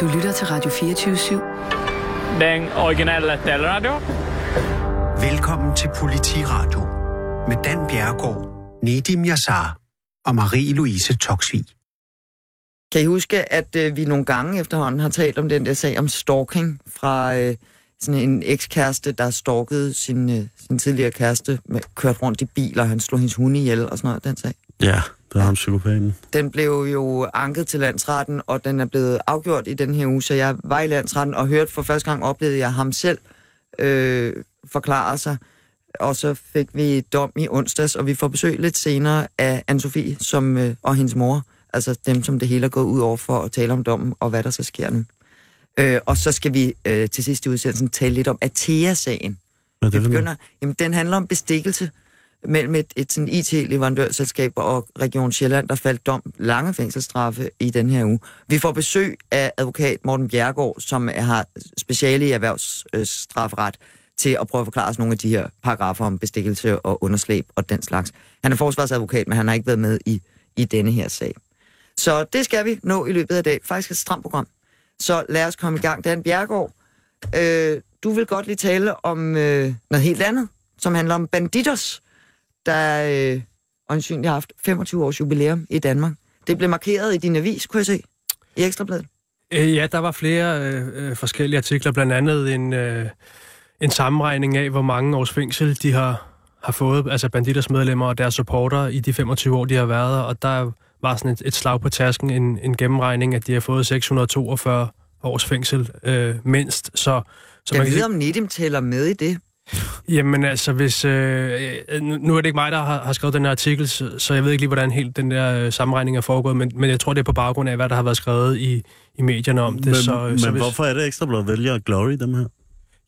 Du lytter til Radio 24-7. Den originale taleradio. Velkommen til Politiradio med Dan Bjergård, Nedim Yassar og Marie-Louise Toksvig. Kan I huske, at øh, vi nogle gange efterhånden har talt om den der sag om stalking fra øh, sådan en ekskæreste, der stalkede sin, øh, sin tidligere kæreste, med, kørt rundt i bil, og han slog hendes hunde ihjel og sådan noget, den sag? Ja, det er ham psykopaten. Den blev jo anket til landsretten, og den er blevet afgjort i den her uge, så jeg var i landsretten og hørte for første gang, oplevede jeg ham selv øh, forklare sig, og så fik vi dom i onsdags, og vi får besøg lidt senere af Anne-Sophie som, øh, og hendes mor, altså dem, som det hele er gået ud over for at tale om dommen, og hvad der så sker nu. Øh, og så skal vi øh, til sidst i udsendelsen tale lidt om Atea-sagen. Hvad det noget? begynder, jamen, den handler om bestikkelse mellem et, et sådan IT-leverandørselskab og Region Sjælland, der faldt dom lange fængselsstraffe i den her uge. Vi får besøg af advokat Morten Bjergård, som er- har speciale i erhvervsstrafferet til at prøve at forklare os nogle af de her paragrafer om bestikkelse og underslæb og den slags. Han er forsvarsadvokat, men han har ikke været med i, i denne her sag. Så det skal vi nå i løbet af dag. Faktisk et stramt program. Så lad os komme i gang. Dan Bjergård, øh, du vil godt lige tale om øh, noget helt andet, som handler om banditos, der øh, øjensynligt har haft 25 års jubilæum i Danmark. Det blev markeret i din avis, kunne jeg se, i Ekstrabladet. Øh, Ja, der var flere øh, øh, forskellige artikler, blandt andet en, øh, en sammenregning af, hvor mange års fængsel de har, har fået, altså banditers medlemmer og deres supporter i de 25 år, de har været, og der var sådan et, et slag på tasken, en, en gennemregning, at de har fået 642 års fængsel øh, mindst. Så, så Jeg man kan ved, sige, om Nedim tæller med i det. Jamen altså, hvis, øh, øh, nu nu er det ikke mig, der har, har skrevet den her artikel, så, så jeg ved ikke lige, hvordan helt den der øh, sammenregning er foregået, men, men jeg tror, det er på baggrund af, hvad der har været skrevet i, i medierne om det. Men, så, men så hvis, hvorfor er det ekstra blot vælger Glory, dem her?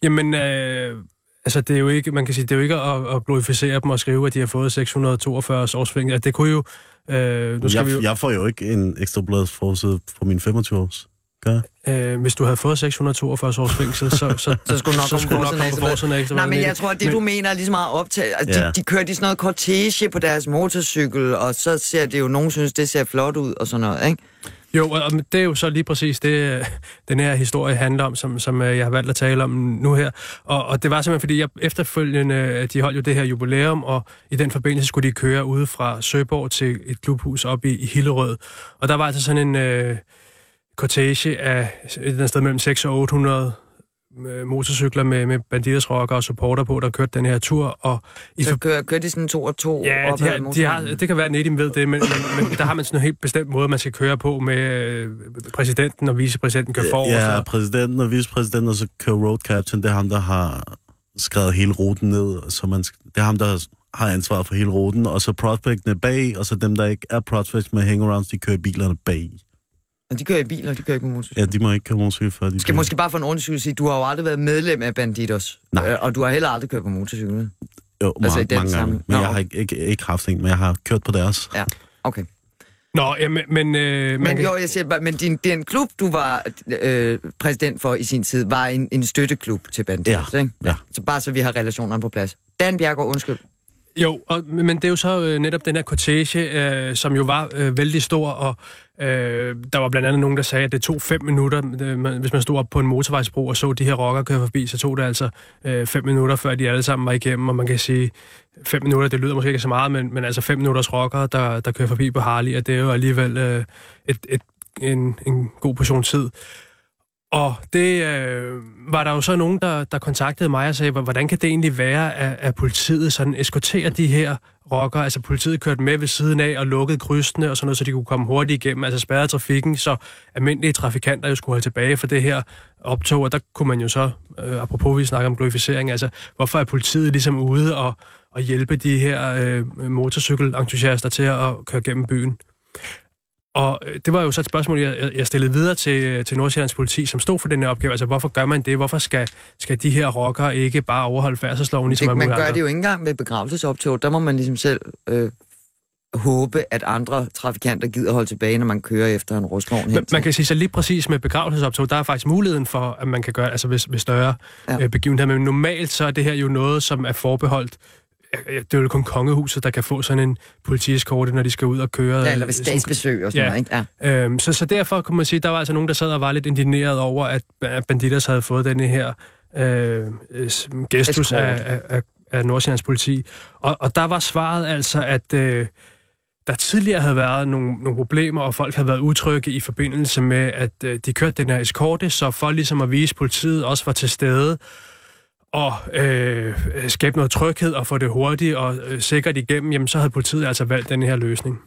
Jamen, øh, altså det er jo ikke, man kan sige, det er jo ikke at, at glorificere dem og skrive, at de har fået 642 års fængsel. Altså, det kunne jo, øh, nu skal Jeg, vi jo, jeg får jo ikke en ekstra blads forside på min 25 års. Gør jeg? øh, hvis du havde fået 642 års fængsel, så, så, Så skulle du nok så skulle nok komme på forsiden Ekstra Nej, men jeg tror, at det du mener er ligesom meget optaget. Altså, Ja. de, de kørte i sådan noget cortege på deres motorcykel, og så ser det jo, nogen synes, det ser flot ud og sådan noget, ikke? Jo, og det er jo så lige præcis det, den her historie handler om, som, som øh, jeg har valgt at tale om nu her. Og, og det var simpelthen, fordi jeg efterfølgende, øh, de holdt jo det her jubilæum, og i den forbindelse skulle de køre ude fra Søborg til et klubhus op i, i Hillerød. Og der var altså sådan en øh, cortege af et eller andet sted mellem 600 og 800 øh, motorcykler med, med banditers rocker og supporter på, der kørte den her tur. Og i Så kører, kører de sådan to og to Ja, op de har, de har, det kan være, at Nedim ved det, men, men, men der har man sådan en helt bestemt måde, man skal køre på med øh, præsidenten og vicepræsidenten kører for. Ja, præsidenten og vicepræsidenten, og så kører road captain. Det er ham, der har skrevet hele ruten ned. Så man, det er ham, der har ansvar for hele ruten. Og så prospectene bag, og så dem, der ikke er prospects med hangarounds, de kører bilerne bag. Og de kører i bil, og de kører ikke på motorcykel. Ja, de må ikke køre motorcykel før de skal måske bare for en ordentlig sige, du har jo aldrig været medlem af Banditos. Nej. Øh, Og du har heller aldrig kørt på motorcykel. Jo, Altså, den mange gange. Men Nå, jeg har ikke, ikke, ikke haft en, men jeg har kørt på deres. Ja, okay. Nå, ja, men... Men, øh, man Men jo, jeg siger bare, men din, den klub, du var øh, præsident for i sin tid, var en, en støtteklub til Banditos, Ja, ikke? ja. Så bare så vi har relationerne på plads. Dan Bjergård, undskyld. Jo, og, men det er jo så øh, netop den her cortege, øh, som jo var øh, vældig stor, og øh, der var blandt andet nogen, der sagde, at det tog fem minutter, øh, hvis man stod op på en motorvejsbro og så de her rockere køre forbi, så tog det altså øh, fem minutter, før de alle sammen var igennem, og man kan sige, fem minutter, det lyder måske ikke så meget, men, men altså fem minutters rockere, der, der kører forbi på Harley, og det er jo alligevel øh, et, et, en, en god portion tid. Og det øh, var der jo så nogen, der, der kontaktede mig og sagde, hvordan kan det egentlig være, at, at politiet sådan eskorterer de her rockere? Altså politiet kørte med ved siden af og lukkede krydsene og sådan noget, så de kunne komme hurtigt igennem, altså spærrede trafikken, så almindelige trafikanter jo skulle holde tilbage for det her optog, og der kunne man jo så, øh, apropos vi snakker om glorificering, altså hvorfor er politiet ligesom ude og, og hjælpe de her øh, motorcykelentusiaster til at køre gennem byen? Og øh, det var jo så et spørgsmål, jeg, jeg- stillede videre til, til Nordsjællands politi, som stod for den her opgave. Altså, hvorfor gør man det? Hvorfor skal, skal de her rockere ikke bare overholde færdselsloven, ligesom Det, man gør andre? det jo ikke engang med begravelsesoptog. Der må man ligesom selv øh, håbe, at andre trafikanter gider holde tilbage, når man kører efter en rustvogn til. man kan sige så lige præcis med begravelsesoptog, der er faktisk muligheden for, at man kan gøre, altså ved, ved større Ja. øh, begivenheder, men normalt så er det her jo noget, som er forbeholdt det er jo kun kongehuset, der kan få sådan en politieskorte, når de skal ud og køre. Ja, eller ved sådan- statsbesøg og sådan Ja. noget, ikke? Ja. Øhm, så, så derfor kunne man sige, der var altså nogen, der sad og var lidt indigneret over, at, Banditas havde fået denne her øh, øh, gestus af, af, af, af Nordsjællands politi. Og, og der var svaret altså, at øh, der tidligere havde været nogle, nogle problemer, og folk havde været utrygge i forbindelse med, at øh, de kørte den her eskorte, så for ligesom at vise, at politiet også var til stede, og øh, skabe noget tryghed og få det hurtigt og øh, sikkert igennem, jamen så havde politiet altså valgt den her løsning.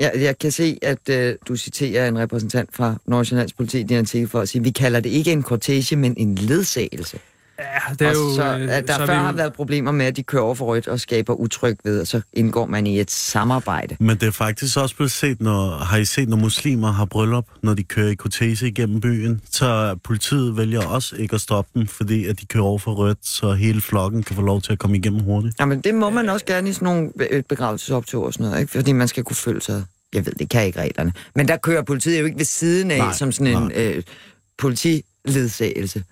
Jeg, jeg kan se, at øh, du citerer en repræsentant fra Nordsjællands politi i din artikel for at sige, vi kalder det ikke en kortege, men en ledsagelse. Ja, det er og jo... så, øh, at der så er før vi jo- har været problemer med, at de kører over for rødt og skaber utryg ved, og så indgår man i et samarbejde. Men det er faktisk også blevet set, når, har I set, når muslimer har bryllup, når de kører i kortege igennem byen, så politiet vælger også ikke at stoppe dem, fordi at de kører over for rødt, så hele flokken kan få lov til at komme igennem hurtigt. Jamen, det må man også gerne i sådan nogle be- begravelsesoptog og sådan noget, ikke? fordi man skal kunne føle sig... Jeg ved, det kan ikke reglerne. Men der kører politiet jo ikke ved siden af, Nej, som sådan en øh, politiledsagelse.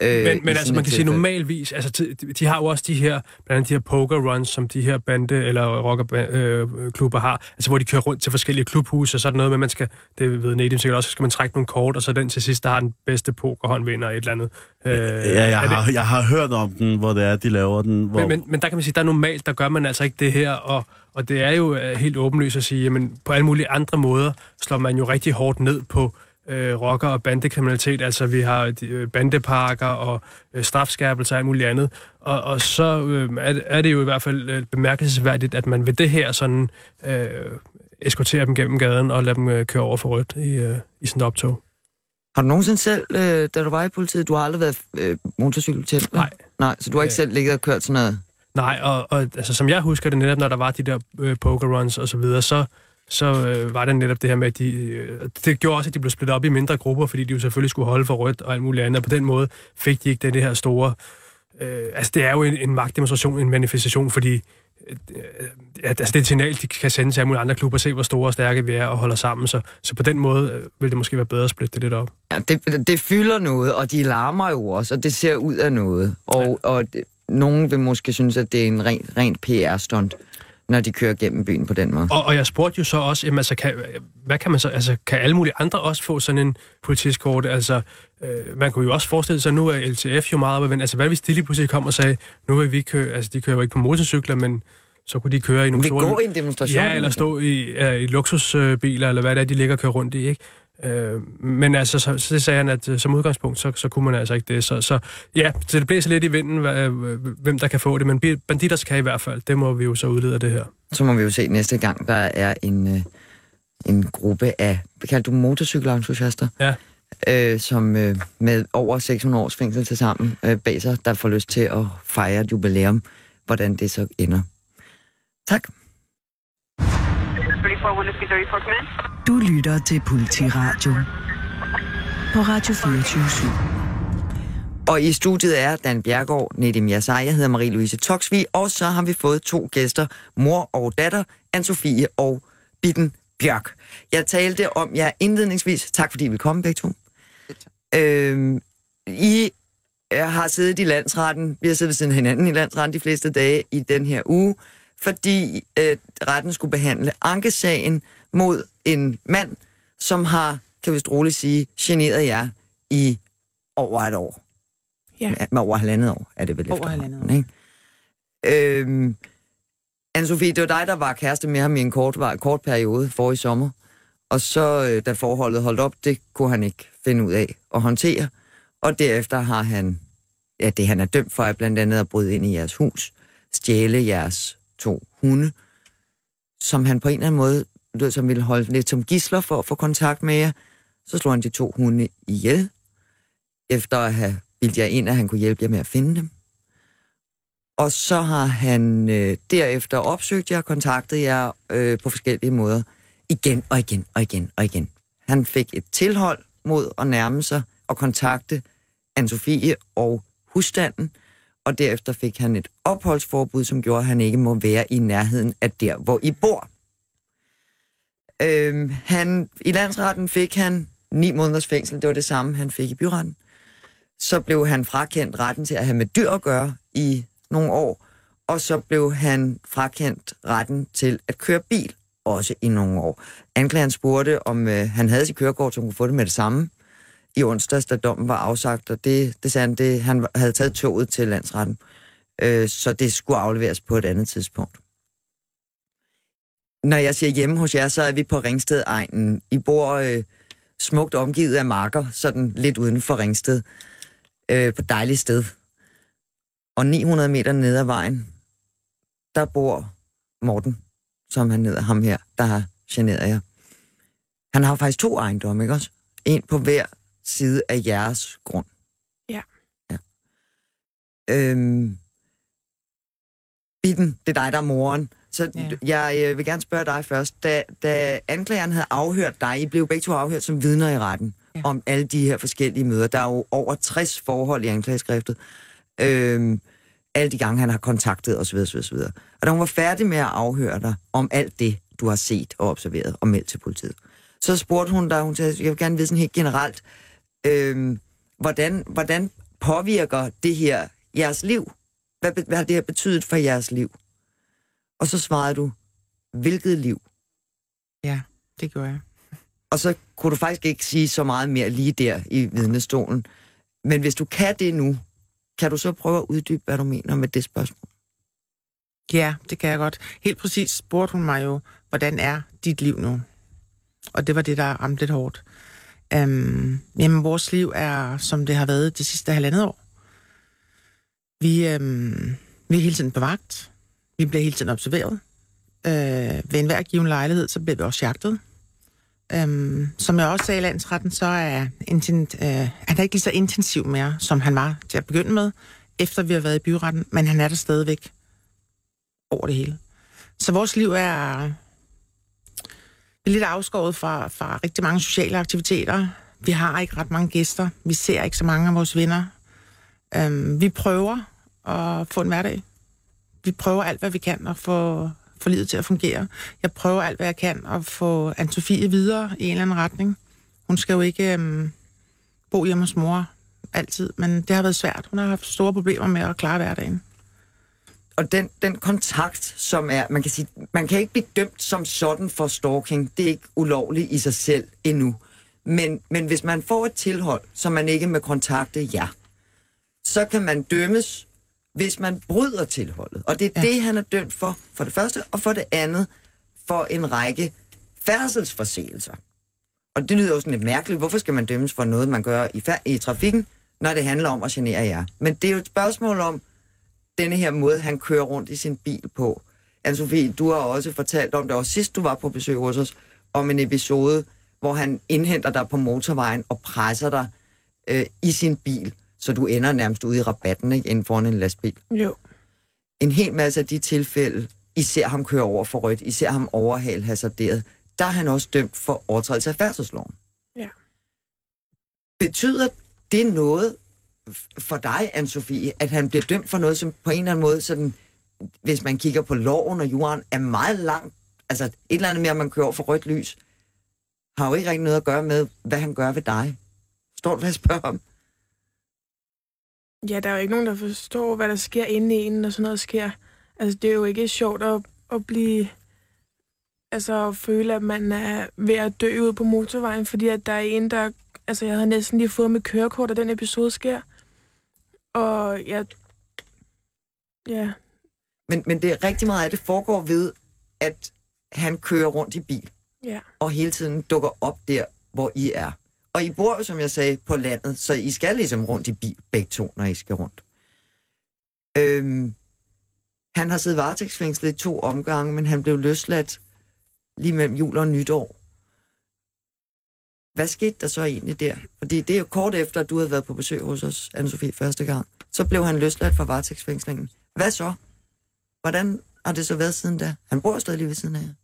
Øh, Men, men altså, man kan sige normalvis, altså de, de har jo også de her, blandt andet de her poker runs, som de her bande- eller rockerklubber øh, har, altså hvor de kører rundt til forskellige klubhuse, og så er der noget med, man skal, det ved Nedim sikkert også, så skal man trække nogle kort, og så den til sidst, der har den bedste pokerhånd vinder et eller andet. Øh, Ja, jeg har, jeg har hørt om den, hvor det er, de laver den. Hvor... Men, men, men der kan man sige, der er normalt, der gør man altså ikke det her, og, og det er jo øh, helt åbenlyst at sige, jamen på alle mulige andre måder slår man jo rigtig hårdt ned på øh, rocker- og bandekriminalitet. Altså vi har de, øh, bandeparker og øh, strafskærpelser og alt muligt andet. Og, og så øh, er, det- er det jo i hvert fald øh, bemærkelsesværdigt, at man ved det her sådan øh, eskorterer dem gennem gaden og lader dem øh, køre over for rødt i, øh, i sådan et optog. Har du nogensinde selv, øh, da du var i politiet, du har aldrig været øh, motorcykelbetjent? Nej. Nej, så du har ikke Ja. selv ligget og kørt sådan noget? Nej, og, og altså, som jeg husker det netop, når der var de der øh, poker runs og så videre, så, så øh, var det netop det her med, at de, øh, det gjorde også, at de blev splittet op i mindre grupper, fordi de jo selvfølgelig skulle holde for rødt og alt muligt andet, og på den måde fik de ikke det, det her store... Øh, altså, det er jo en, en magtdemonstration, en manifestation, fordi øh, at, altså, det er et signal, de kan sende til alle mulige andre klubber, se hvor store og stærke vi er og holder sammen, så, så på den måde øh, vil det måske være bedre at splitte det lidt op. Ja, det, det fylder noget, og de larmer jo også, og det ser ud af noget. Og, ja. og det, nogen vil måske synes, at det er en ren, rent PR-stunt, når de kører gennem byen på den måde. Og, og jeg spurgte jo så også, jamen, altså, kan, hvad kan man så, altså, kan alle mulige andre også få sådan en politiskorte? Altså, øh, man kunne jo også forestille sig, nu er LTF jo meget opvendt. Altså, hvad hvis de lige pludselig kom og sagde, nu vil vi køre, altså, de kører jo ikke på motorcykler, men så kunne de køre i nogle Vi store... går i en demonstration. Ja, eller stå i, uh, i luksusbiler, eller hvad det er, de ligger og kører rundt i, ikke? Uh, men altså, så, så sagde han, at uh, som udgangspunkt, så, så kunne man altså ikke det. Så, så ja, så det blæser lidt i vinden, hvad, hvem der kan få det, men banditter kan i hvert fald. Det må vi jo så udlede af det her. Så må vi jo se næste gang, der er en, øh, en gruppe af, hvad kalder du motorcykelentusiaster? Ja. Øh, som øh, med over 600 års fængsel til sammen øh, bag sig, der får lyst til at fejre et jubilæum, hvordan det så ender. Tak. Du lytter til Politiradio på Radio 24 Og i studiet er Dan Bjergård, Nedim Yassar, jeg hedder Marie-Louise Toksvi, og så har vi fået to gæster, mor og datter, Anne-Sophie og Bitten Bjørk. Jeg talte om jer indledningsvis. Tak fordi I vil komme begge to. Øhm, I øh, har siddet i landsretten, vi har siddet ved siden hinanden i landsretten de fleste dage i den her uge, fordi øh, retten skulle behandle ankesagen mod en mand, som har, kan vi roligt sige, generet jer i over et år. Ja. Med over halvandet år er det vel Over halvandet Ikke? Øhm, Anne-Sophie, det var dig, der var kæreste med ham i en kort, var, kort periode for i sommer. Og så, øh, da forholdet holdt op, det kunne han ikke finde ud af at håndtere. Og derefter har han, ja, det han er dømt for, er blandt andet at bryde ind i jeres hus, stjæle jeres to hunde, som han på en eller anden måde lød som ville holde lidt som gisler for at få kontakt med jer. Så slog han de to hunde ihjel, efter at have bildt jer ind, at han kunne hjælpe jer med at finde dem. Og så har han øh, derefter opsøgt jer, kontaktet jer øh, på forskellige måder, igen og igen og igen og igen. Han fik et tilhold mod at nærme sig og kontakte Anne-Sophie og husstanden, og derefter fik han et opholdsforbud, som gjorde, at han ikke må være i nærheden af der, hvor I bor. Øhm, han, I landsretten fik han ni måneders fængsel, det var det samme, han fik i byretten. Så blev han frakendt retten til at have med dyr at gøre i nogle år, og så blev han frakendt retten til at køre bil, også i nogle år. Anklageren spurgte, om øh, han havde sit kørekort, så hun kunne få det med det samme i onsdags, da dommen var afsagt, og det, det sagde han, det, han havde taget toget til landsretten, øh, så det skulle afleveres på et andet tidspunkt. Når jeg siger hjemme hos jer, så er vi på Ringsted-egnen. I bor øh, smukt omgivet af marker, sådan lidt uden for Ringsted, øh, på et dejligt sted. Og 900 meter ned ad vejen, der bor Morten, som han hedder ham her, der har generet jer. Han har faktisk to ejendomme, ikke også? En på hver side af jeres grund. Ja. ja. Øhm, Bitten, det er dig, der er moren. Så Ja. jeg øh, vil gerne spørge dig først. Da, da anklageren havde afhørt dig, I blev begge to afhørt som vidner i retten, ja. om alle de her forskellige møder. Der er jo over 60 forhold i anklageskriftet. Øhm, alle de gange, han har kontaktet osv. osv., osv. Og da hun var færdig med at afhøre dig om alt det, du har set og observeret og meldt til politiet, så spurgte hun dig, hun sagde, jeg vil gerne vide sådan helt generelt, øhm, hvordan, hvordan påvirker det her jeres liv? Hvad, hvad har det her betydet for jeres liv? Og så svarede du, hvilket liv? Ja, det gjorde jeg. Og så kunne du faktisk ikke sige så meget mere lige der i vidnestolen. Men hvis du kan det nu, kan du så prøve at uddybe, hvad du mener med det spørgsmål? Ja, det kan jeg godt. Helt præcis spurgte hun mig jo, hvordan er dit liv nu? Og det var det, der ramte lidt hårdt. Øhm, jamen, vores liv er, som det har været de sidste halvandet år. Vi, øhm, vi er hele tiden på vagt. Vi bliver hele tiden observeret. Øh, ved enhver given lejlighed, så bliver vi også jagtet. Øhm, som jeg også sagde i landsretten, så er intent, øh, han er ikke lige så intensiv mere, som han var til at begynde med, efter vi har været i byretten, men han er der stadigvæk over det hele. Så vores liv er, vi er lidt afskåret fra, fra rigtig mange sociale aktiviteter. Vi har ikke ret mange gæster. Vi ser ikke så mange af vores venner. Øhm, vi prøver at få en hverdag. Vi prøver alt, hvad vi kan at få, få livet til at fungere. Jeg prøver alt, hvad jeg kan at få Anne-Sophie videre i en eller anden retning. Hun skal jo ikke øhm, bo hjemme hos mor altid, men det har været svært. Hun har haft store problemer med at klare hverdagen. Og den, den kontakt, som er, man kan sige, man kan ikke blive dømt som sådan for stalking. Det er ikke ulovligt i sig selv endnu. Men, men hvis man får et tilhold, som man ikke må kontakte jer, så kan man dømmes, hvis man bryder tilholdet. Og det er Ja. ja. det, han er dømt for, for det første, og for det andet, for en række færdselsforseelser. Og det lyder jo sådan lidt mærkeligt. Hvorfor skal man dømmes for noget, man gør i, i trafikken, når det handler om at genere jer? Men det er jo et spørgsmål om denne her måde, han kører rundt i sin bil på. Anne-Sophie, du har også fortalt om, det var sidst, du var på besøg hos os, om en episode, hvor han indhenter dig på motorvejen og presser dig øh, i sin bil, så du ender nærmest ude i rabatten, ikke, inden foran en lastbil. Jo. En hel masse af de tilfælde, I ser ham køre over for rødt, I ser ham overhale hasarderet, der er han også dømt for overtrædelse af færdselsloven. Ja. Betyder det noget for dig, Anne-Sophie, at han bliver dømt for noget, som på en eller anden måde, sådan, hvis man kigger på loven og jorden, er meget langt, altså et eller andet med, at man kører over for rødt lys, har jo ikke rigtig noget at gøre med, hvad han gør ved dig. Står du, hvad jeg spørger om? Ja, der er jo ikke nogen, der forstår, hvad der sker inde i en, når sådan noget sker. Altså, det er jo ikke sjovt at, at blive... Altså, at føle, at man er ved at dø ud på motorvejen, fordi at der er en, der... Altså, jeg havde næsten lige fået mit kørekort, og den episode sker. Og jeg... Ja, Men, men det er rigtig meget af det foregår ved, at han kører rundt i bil, ja. og hele tiden dukker op der, hvor I er. Og I bor jo, som jeg sagde, på landet, så I skal ligesom rundt i bil, begge to, når I skal rundt. Øhm, han har siddet varetægtsfængslet i to omgange, men han blev løsladt lige mellem jul og nytår. Hvad skete der så egentlig der? Fordi det er jo kort efter, at du havde været på besøg hos os, Anne-Sophie, første gang. Så blev han løsladt fra varetægtsfængslingen. Hvad så? Hvordan har det så været siden da? Han bor stadig lige ved siden af jer.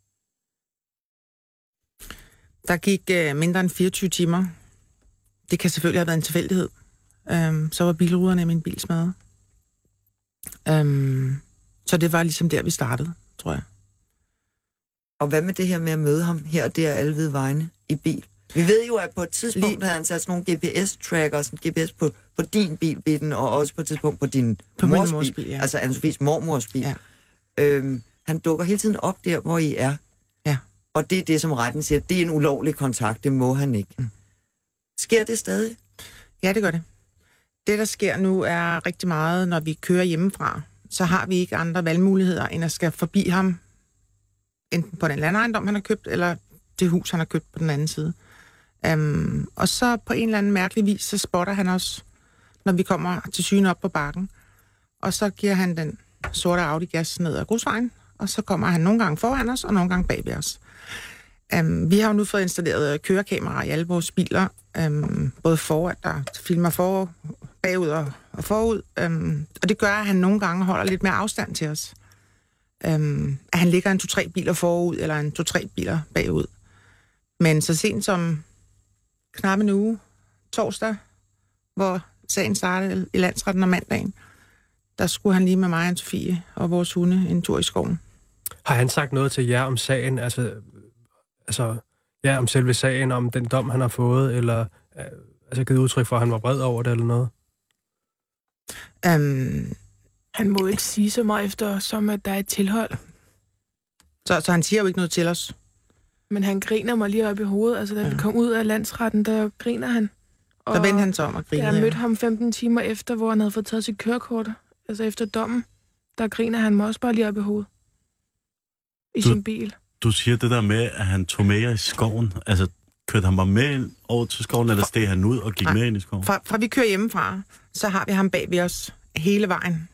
Der gik øh, mindre end 24 timer. Det kan selvfølgelig have været en tilfældighed. Øhm, så var bilruderne i min bil smadret. Øhm, så det var ligesom der, vi startede, tror jeg. Og hvad med det her med at møde ham her og der alle ved vegne i bil? Vi ved jo, at på et tidspunkt Lige... havde han sat sådan nogle GPS-tracker, sådan GPS på, på din bil, bitten, og også på et tidspunkt på din På mors, mors bil, bil, ja. altså Anne-Sophies mormors bil. Ja. Øhm, han dukker hele tiden op der, hvor I er. Ja. Og det er det, som retten siger, det er en ulovlig kontakt, det må han ikke. Mm. Sker det stadig? Ja, det gør det. Det, der sker nu, er rigtig meget, når vi kører hjemmefra, så har vi ikke andre valgmuligheder, end at skal forbi ham, enten på den landejendom, han har købt, eller det hus, han har købt på den anden side. Um, og så på en eller anden mærkelig vis, så spotter han os, når vi kommer til syne op på bakken. Og så giver han den sorte Audi-gas ned ad grusvejen, og så kommer han nogle gange foran os, og nogle gange bag ved os. Um, vi har jo nu fået installeret kørekameraer i alle vores biler, um, både foran, der filmer for, bagud og, og forud. Um, og det gør, at han nogle gange holder lidt mere afstand til os. Um, at han ligger en to-tre biler forud, eller en to-tre biler bagud. Men så sent som knap en uge, torsdag, hvor sagen startede i landsretten om mandagen, der skulle han lige med mig og Sofie og vores hunde en tur i skoven. Har han sagt noget til jer om sagen? Altså, altså ja, om selve sagen, om den dom, han har fået, eller øh, altså givet udtryk for, at han var vred over det, eller noget? Um, Han må ikke sige så meget efter, som at der er et tilhold. så, så han siger jo ikke noget til os. Men han griner mig lige op i hovedet. Altså, da ja. vi kom ud af landsretten, der griner han. Og Der vendte han sig om og da grinede. jeg mødte ham 15 timer efter, hvor han havde fået taget sit kørekort, altså efter dommen, der griner han mig også bare lige op i hovedet. I Du- sin bil. Du siger det der med, at han tog med jer i skoven. Altså, kørte han bare med ind over til skoven, eller steg han ud og gik Nej. med ind i skoven? Fra, fra vi kører hjemmefra, så har vi ham bag ved os hele vejen.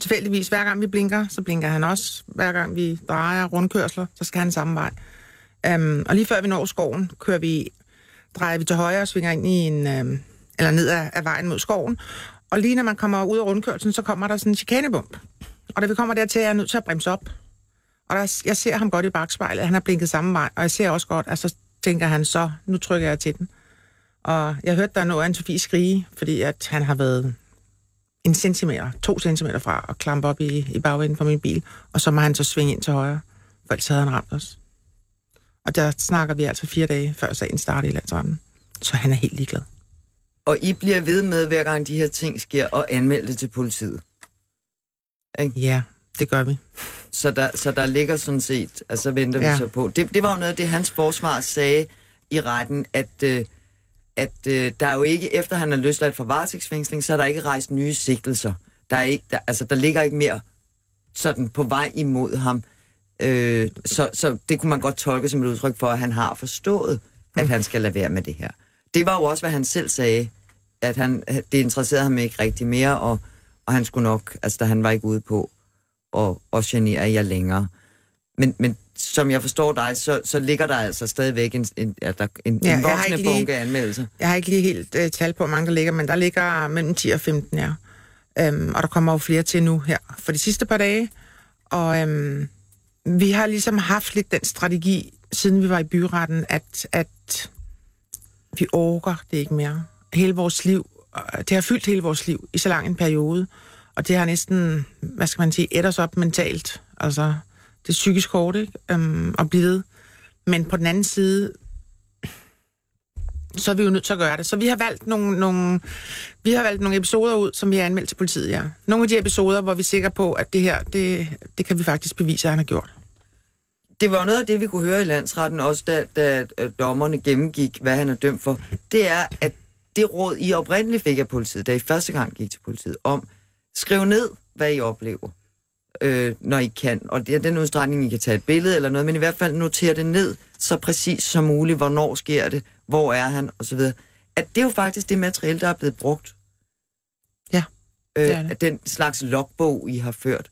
Tilfældigvis, hver gang vi blinker, så blinker han også. Hver gang vi drejer rundkørsler, så skal han samme vej. Um, og lige før vi når skoven, kører vi, drejer vi til højre og svinger ind i en, um, eller ned ad, ad vejen mod skoven. Og lige når man kommer ud af rundkørslen, så kommer der sådan en chikanebump. Og da vi kommer dertil, er jeg nødt til at bremse op. Og der, jeg ser ham godt i bagspejlet, han har blinket samme vej, og jeg ser også godt, at så tænker han så, nu trykker jeg til den. Og jeg hørte, der er noget af Sofie skrige, fordi at han har været en centimeter, to centimeter fra at klampe op i, i bagenden på min bil, og så må han så svinge ind til højre, for ellers havde han ramt os. Og der snakker vi altså fire dage, før sagen starter i landsretten. Så han er helt ligeglad. Og I bliver ved med, hver gang de her ting sker, og anmelde det til politiet. Ja, det gør vi. Så der, så der ligger sådan set, altså venter. Ja. vi så på. Det, det var jo noget af det, hans forsvar sagde i retten, at, øh, at øh, der er jo ikke, efter han er løsladt fra varetægtsfængsling, så er der ikke rejst nye sigtelser. Der, er ikke, der, altså, der ligger ikke mere sådan på vej imod ham. Øh, så, så det kunne man godt tolke som et udtryk for, at han har forstået, at han skal lade være med det her. Det var jo også, hvad han selv sagde, at han, det interesserede ham ikke rigtig mere, og, og han skulle nok, altså da han var ikke ude på og, og genere jer længere. Men, men som jeg forstår dig, så, så ligger der altså stadigvæk en, en, der en, Ja, ja, en har voksende lige- bunke anmeldelser. Jeg har ikke lige helt uh, tal på, hvor mange der ligger, men der ligger mellem 10 og 15, ja. Um, og der kommer jo flere til nu her for de sidste par dage. Og um, vi har ligesom haft lidt den strategi, siden vi var i byretten, at, at vi orker det ikke mere. Hele vores liv, øh, det har fyldt hele vores liv i så lang en periode. Og det har næsten, hvad skal man sige, et os op mentalt. Altså, det er psykisk hårdt, ikke? Øhm, at blive ved. Men på den anden side, så er vi jo nødt til at gøre det. Så vi har valgt nogle, nogle, vi har valgt nogle episoder ud, som vi har anmeldt til politiet, ja. Nogle af de episoder, hvor vi er sikre på, at det her, det, det kan vi faktisk bevise, at han har gjort. Det var noget af det, vi kunne høre i landsretten, også da, da øh, dommerne gennemgik, hvad han er dømt for. Det er, at det råd, I oprindeligt fik af politiet, da I første gang gik til politiet, om skriv ned, hvad I oplever, øh, når I kan. Og det er den udstrækning, I kan tage et billede eller noget, men i hvert fald notere det ned, så præcis som muligt, hvornår sker det, hvor er han, osv. At det er jo faktisk det materiale, der er blevet brugt. Ja, øh, det er det. Den slags logbog, I har ført.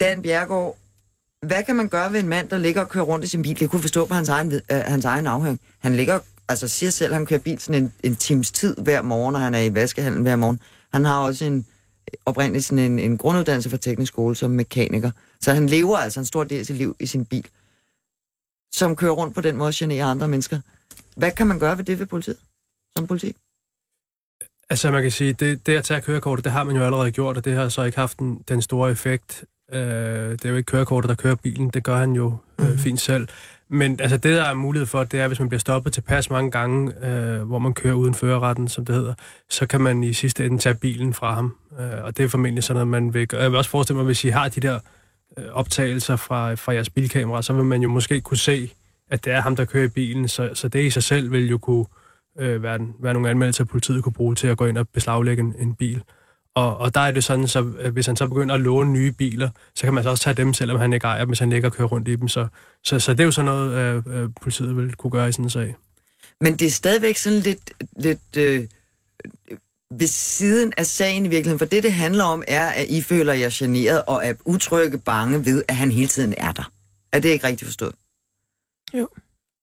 Dan Bjergård, hvad kan man gøre ved en mand, der ligger og kører rundt i sin bil? Jeg kunne forstå på hans egen, øh, hans egen afhæng. Han ligger, altså siger selv, at han kører bil sådan en, en times tid hver morgen, og han er i vaskehallen hver morgen. Han har også en oprindeligt sådan en, en grunduddannelse fra teknisk skole som mekaniker. Så han lever altså en stor del af sit liv i sin bil, som kører rundt på den måde og generer andre mennesker. Hvad kan man gøre ved det ved politiet? Som politi? Altså man kan sige, det, det at tage kørekortet, det har man jo allerede gjort, og det har så ikke haft den, den store effekt. Øh, det er jo ikke kørekortet, der kører bilen, det gør han jo øh, fint selv. Men altså, det, der er mulighed for, det er, hvis man bliver stoppet tilpas mange gange, øh, hvor man kører uden førerretten, som det hedder, så kan man i sidste ende tage bilen fra ham. Øh, og det er formentlig sådan noget, man vil gøre. Jeg vil også forestille mig, hvis I har de der øh, optagelser fra, fra jeres bilkamera, så vil man jo måske kunne se, at det er ham, der kører i bilen. Så, så det i sig selv vil jo kunne øh, være, være nogle anmeldelser, politiet kunne bruge til at gå ind og beslaglægge en, en bil. Og, og der er det sådan, så hvis han så begynder at låne nye biler, så kan man så også tage dem, selvom han ikke ejer dem, hvis han ikke kører rundt i dem. Så, så, så det er jo sådan noget, øh, øh, politiet vil kunne gøre i sådan en sag. Men det er stadigvæk sådan lidt, lidt øh, ved siden af sagen i virkeligheden, for det, det handler om, er, at I føler jer generet og er utrygge bange ved, at han hele tiden er der. Er det ikke rigtigt forstået? Jo.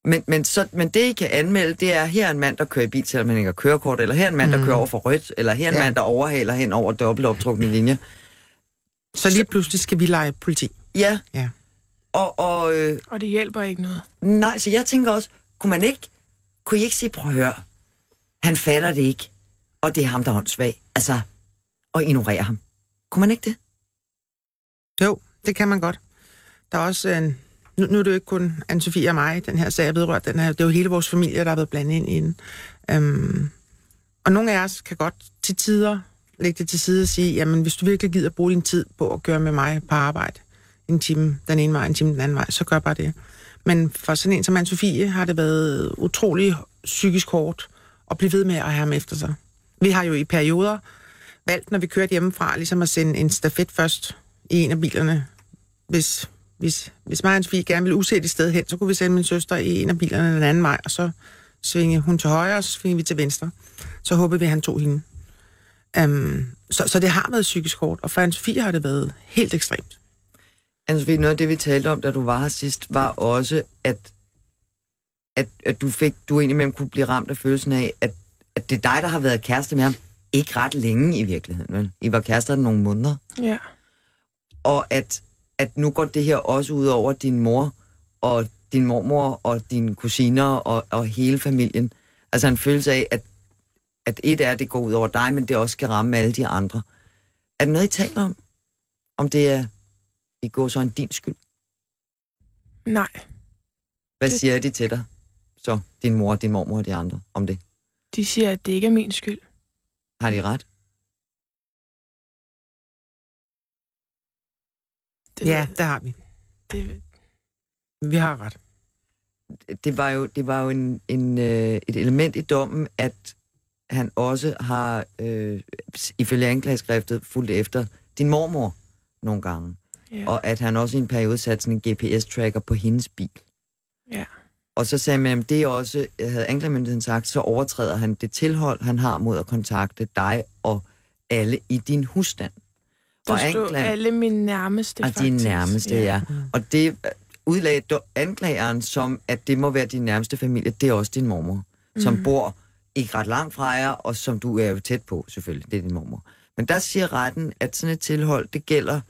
Men, men, så, men det, I kan anmelde, det er, her er en mand, der kører i bil, selvom han ikke har kørekort, eller her er en mand, der Mm. kører over for rødt, eller her er en Ja. mand, der overhaler hen over dobbeltoptrukne linjer. Så lige pludselig skal vi lege politi. Ja. Ja. Og, og øh, Og det hjælper ikke noget. nej, så jeg tænker også, kunne man ikke, kunne I ikke sige, prøv at høre, han fatter det ikke, og det er ham, der er åndssvag. Altså, og ignorere ham. Kunne man ikke det? Jo, det kan man godt. Der er også en... Nu, nu er det jo ikke kun Anne-Sophie og mig, den her sag er vedrørt. Den her, det er jo hele vores familie, der har været blandet ind i den. Øhm, og nogle af os kan godt til tider lægge det til side og sige, jamen hvis du virkelig gider bruge din tid på at gøre med mig på arbejde, en time den ene vej, en time den anden vej, så gør bare det. Men for sådan en som Anne-Sophie har det været utrolig psykisk hårdt at blive ved med at have ham efter sig. Vi har jo i perioder valgt, når vi kørte hjemmefra, ligesom at sende en stafet først i en af bilerne. Hvis, hvis, hvis mig og Anne-Sophie gerne ville usætte et sted hen, så kunne vi sende min søster i en af bilerne den anden vej, og så svinge hun til højre, og så svinge vi til venstre. Så håbede vi, at han tog hende. Um, så, så det har været psykisk hårdt, og for Anne-Sophie har det været helt ekstremt. Altså, noget af det, vi talte om, da du var her sidst, var også, at, at, at du fik, du indimellem kunne blive ramt af følelsen af, at, at det er dig, der har været kæreste med ham. Ikke ret længe i virkeligheden, vel? I var kærester nogle måneder. Ja. Og at, at nu går det her også ud over din mor, og din mormor, og dine kusiner, og, og hele familien. Altså en følelse af, at, at et er, at det går ud over dig, men det også skal ramme alle de andre. Er det noget, I taler om? Om det er, i går så en din skyld? Nej. Hvad Det- siger de til dig? Så din mor, din mormor og de andre om det. De siger, at det ikke er min skyld. Har de ret? Det, Ja, det har vi. Det, Vi har ret. Det var jo, det var jo en, en, øh, et element i dommen, at han også har, øh, ifølge anklageskriftet, fulgt efter din mormor nogle gange. ja. Og at han også i en periode satte sådan en GPS-tracker på hendes bil. ja. Og så sagde man, at det er også, havde anklagemyndigheden sagt, så overtræder han det tilhold, han har mod at kontakte dig og alle i din husstand. Stod anklag- alle mine nærmeste, Og dine nærmeste, ja. ja. Og det øh, udlagde anklageren som, at det må være din nærmeste familie. Det er også din mormor, mm. som bor ikke ret langt fra jer, og som du er jo tæt på, selvfølgelig. Det er din mormor. Men der siger retten, at sådan et tilhold, det gælder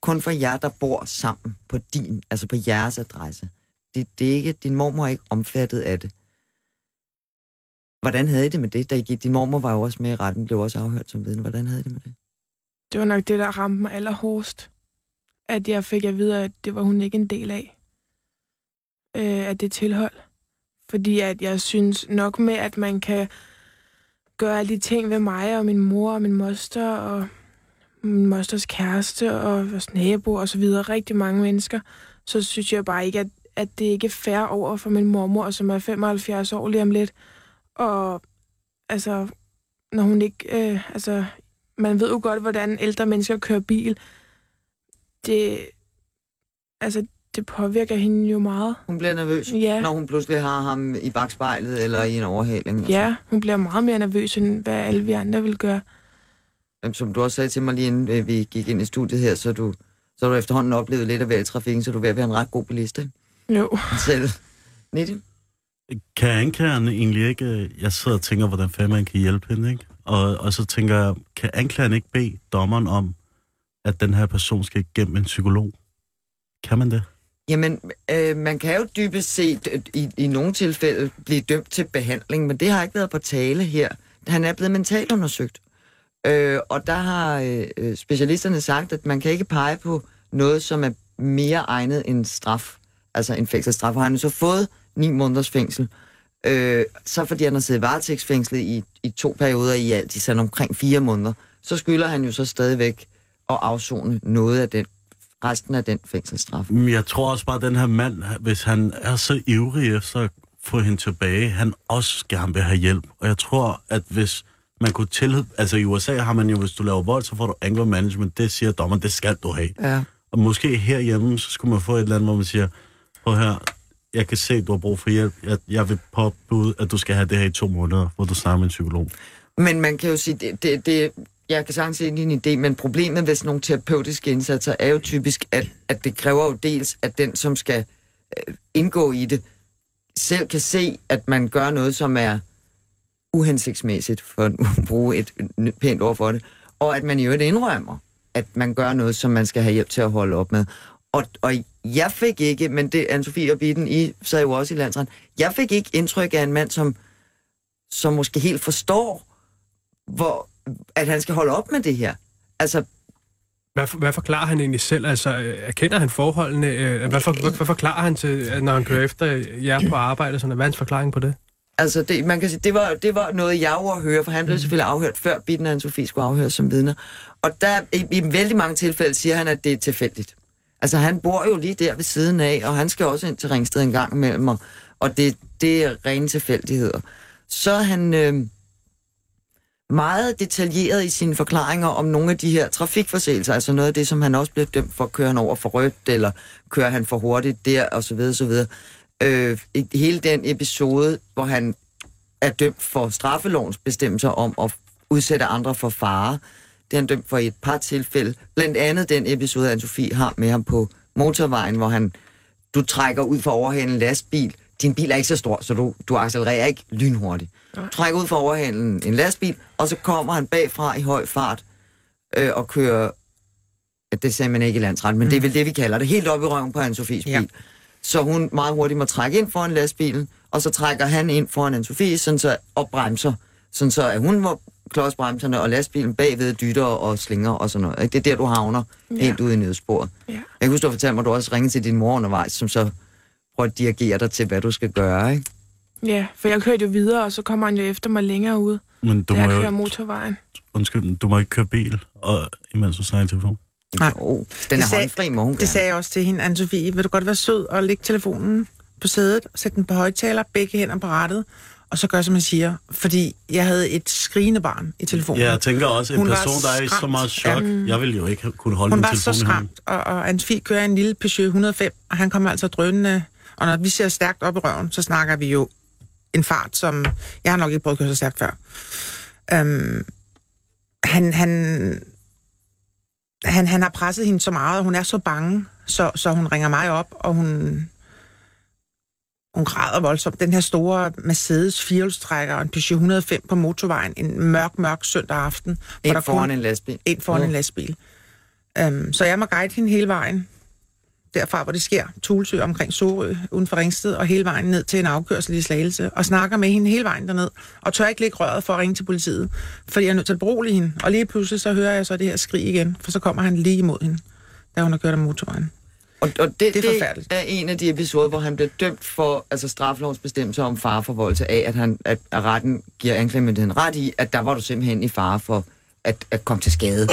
kun for jer, der bor sammen på din, altså på jeres adresse. Det, det er ikke, din mormor er ikke omfattet af det. Hvordan havde I det med det? Da I gik, din mormor var jo også med i retten, blev også afhørt som vidne. Hvordan havde I det med det? Det var nok det, der ramte mig allerhårdest. At jeg fik at vide, at det var hun ikke en del af. Øh, at det tilhold. Fordi at jeg synes nok med, at man kan gøre alle de ting ved mig og min mor og min moster og min mosters kæreste og vores nabo og så videre, rigtig mange mennesker, så synes jeg bare ikke, at, at det ikke er fair over for min mormor, som er 75 år lige om lidt. Og altså, når hun ikke, øh, altså, man ved jo godt, hvordan ældre mennesker kører bil. Det, altså, det påvirker hende jo meget. Hun bliver nervøs, Ja. når hun pludselig har ham i bagspejlet eller i en overhaling. Ja, hun bliver meget mere nervøs, end hvad alle vi andre vil gøre. Jamen, Som du også sagde til mig lige inden øh, vi gik ind i studiet her, så er du, så du efterhånden oplevet lidt af væltrafikken, så du er ved at være en ret god bilist, ikke? Jo. Selv. Nitti? Kan anklageren egentlig ikke... øh, Jeg sidder og tænker, hvordan fanden man kan hjælpe hende, ikke? Og, og så tænker jeg, kan anklageren ikke bede dommeren om, at den her person skal igennem en psykolog? Kan man det? Jamen, øh, man kan jo dybest set øh, i, i nogle tilfælde blive dømt til behandling, men det har ikke været på tale her. Han er blevet mentalt undersøgt. Øh, og der har øh, øh, specialisterne sagt, at man kan ikke pege på noget, som er mere egnet end straf. altså en fængselsstraf. Og han har så fået ni måneders fængsel. Øh, så fordi han har siddet varetægtsfængslet i, i to perioder i alt, i sådan omkring fire måneder, så skylder han jo så stadigvæk at afzone noget af den, resten af den fængselsstraf. Jeg tror også bare, at den her mand, hvis han er så ivrig efter at få hende tilbage, han også gerne vil have hjælp. Og jeg tror, at hvis man kunne til... Altså i USA har man jo, hvis du laver vold, så får du anger management. Det siger dommeren, det skal du have. Ja. Og måske herhjemme, så skulle man få et eller andet, hvor man siger, prøv her, jeg kan se, at du har brug for hjælp. Jeg, jeg vil påbyde, at du skal have det her i to måneder, hvor du snakker med en psykolog. Men man kan jo sige, det, det, det, jeg kan sagtens se en idé, men problemet ved sådan nogle terapeutiske indsatser er jo typisk, at, at det kræver jo dels, at den, som skal øh, indgå i det, selv kan se, at man gør noget, som er uhensigtsmæssigt, for at bruge et pænt ord for det, og at man i øvrigt indrømmer, at man gør noget, som man skal have hjælp til at holde op med. Og, og jeg fik ikke, men det Anne-Sophie og Bitten, I sad jo også i landsret, jeg fik ikke indtryk af en mand, som, som måske helt forstår, hvor, at han skal holde op med det her. Altså, Hvad, for- hvad forklarer han egentlig selv? Altså, øh, erkender han forholdene? Øh, Hvad, for, hvad, hvad forklarer han til, at når han kører efter jer på arbejde? Sådan, hvad er hans forklaring på det? Altså, det, man kan sige, det var, det var noget, jeg høre, for han blev selvfølgelig afhørt, før Bitten og Anne-Sophie skulle afhøres som vidner. Og der, i, i vældig mange tilfælde siger han, at det er tilfældigt. Altså, han bor jo lige der ved siden af, og han skal også ind til Ringsted en gang imellem, og, og det, det er rene tilfældigheder. Så er han øh, meget detaljeret i sine forklaringer om nogle af de her trafikforseelser, altså noget af det, som han også blev dømt for, kører han over for rødt, eller kører han for hurtigt der, og så videre, så videre. Øh, hele den episode, hvor han er dømt for straffelovens bestemmelser om at udsætte andre for fare. Det er han dømt for i et par tilfælde. Blandt andet den episode, Anne-Sophie har med ham på motorvejen, hvor han, du trækker ud for overhalen en lastbil. Din bil er ikke så stor, så du, du accelererer ikke lynhurtigt. Du trækker ud for overhalen en lastbil, og så kommer han bagfra i høj fart øh, og kører, det sagde man ikke i landsret, men mm. det er vel det, vi kalder det, helt op i røven på Anne-Sophies bil. Ja. Så hun meget hurtigt må trække ind foran lastbilen, og så trækker han ind foran Anne-Sophie sådan så, og bremser, sådan så at hun må klodsbremserne, og lastbilen bagved dytter og slinger og sådan noget. Ikke? Det er der, du havner ja. Helt ude i nødsporet. Ja. Jeg kan huske, du fortalte mig, at du også ringede til din mor undervejs, som så prøver at dirigere dig til, hvad du skal gøre. Ikke? Ja, for jeg kørte jo videre, og så kommer han jo efter mig længere ud, Men du må jeg kører jo, motorvejen. undskyld, du må ikke køre bil, og, imens du snakker i telefon. Nej. Oh, den Det er sagde- håndfri, må hun Det gerne. sagde jeg også til hende, Anne-Sophie. Vil du godt være sød og lægge telefonen på sædet, og sætte den på højtaler, begge hænder på rattet, og så gør, som jeg siger. Fordi jeg havde et skrigende barn i telefonen. Ja, jeg tænker også, en Hun var person, der er i så meget chok, jeg vil jo ikke kunne holde Hun min var så telefon i hånden. skræmt, og, og Anne-Sophie kører en lille Peugeot 105, og han kommer altså drønende. Og når vi ser stærkt op i røven, så snakker vi jo en fart, som... Jeg har nok ikke prøvet at køre så stærkt før. Um, han, han, han, han har presset hende så meget, og hun er så bange, så, så hun ringer mig op, og hun, hun græder voldsomt. Den her store Mercedes firehjulstrækker og en Peugeot 105 på motorvejen en mørk, mørk søndag aften. Ind der foran kun- en lastbil. ind foran Ja. en lastbil. Um, så jeg må guide hende hele vejen. Derfra, hvor det sker, Tulsø omkring Sorø, uden for Ringsted, og hele vejen ned til en afkørsel i Slagelse, og snakker med hende hele vejen derned, og tør ikke lægge røret for at ringe til politiet, fordi jeg er nødt til at berolige hende. Og lige pludselig, så hører jeg så det her skrig igen, for så kommer han lige imod hende, da hun har kørt af motorvejen. Og, og det, Det er det forfærdeligt. er en af de episoder, hvor han bliver dømt for altså straffelovens bestemmelser om fareforvoldelse af, at, han, at, at retten giver anklagemyndigheden ret i, at der var du simpelthen i fare for at, at komme til skade.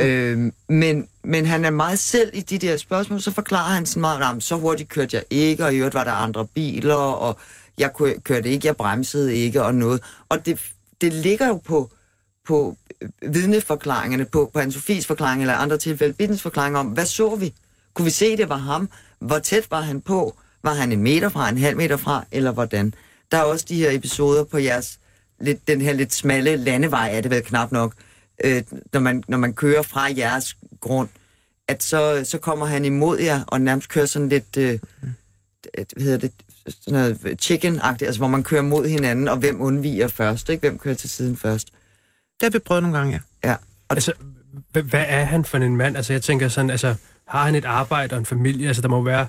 øhm, men, men han er meget selv i de der spørgsmål, så forklarer han sådan meget, "Nå, så hurtigt kørte jeg ikke, og i øvrigt var der andre biler, og jeg kø- kørte ikke, jeg bremsede ikke, og noget. Og det, det ligger jo på, på øh, vidneforklaringerne, på, på Anne-Sophies forklaring, eller andre tilfælde, Bittens forklaring om, hvad så vi? Kunne vi se, det var ham? Hvor tæt var han på? Var han en meter fra, en halv meter fra, eller hvordan? Der er også de her episoder på jeres, lidt, den her lidt smalle landevej, er det vel knap nok, øh, når, man, når man kører fra jeres grund, at så, så kommer han imod jer, og nærmest kører sådan lidt, øh, hvad hedder det, sådan noget chicken-agtigt, altså hvor man kører mod hinanden, og hvem undviger først, ikke? Hvem kører til siden først? Det har vi prøvet nogle gange, ja. Ja. Og Altså, hvad, hvad er han for en mand? Altså, jeg tænker sådan, altså, har han et arbejde og en familie? Altså, der må være...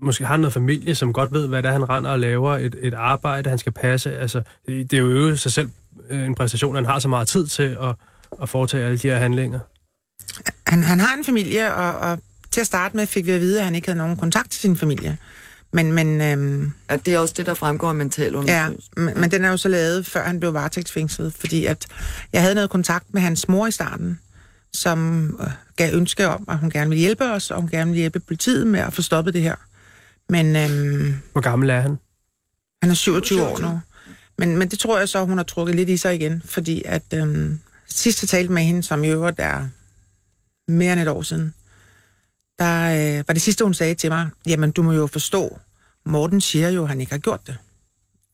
Måske har han noget familie, som godt ved, hvad det er, han render og laver. Et, et arbejde, han skal passe. Altså, det er jo i sig selv øh, en præstation, han har så meget tid til at, at foretage alle de her handlinger. Han, han har en familie, og, og til at starte med fik vi at vide, at han ikke havde nogen kontakt til sin familie. Men, men, øhm, At det er også det, der fremgår af ja, mentalundersøgelsen. men, men den er jo så lavet, før han blev varetægtsfængslet, fordi at jeg havde noget kontakt med hans mor i starten, som øh, gav ønske om, at hun gerne ville hjælpe os, og hun gerne ville hjælpe politiet med at få stoppet det her. Men øhm, Hvor gammel er han? han er 27 år nu. Men, men det tror jeg så, hun har trukket lidt i sig igen, fordi at øhm, sidst jeg talte med hende, som i øvrigt er mere end et år siden, der øh, var det sidste, hun sagde til mig, jamen du må jo forstå, Morten siger jo, at han ikke har gjort det.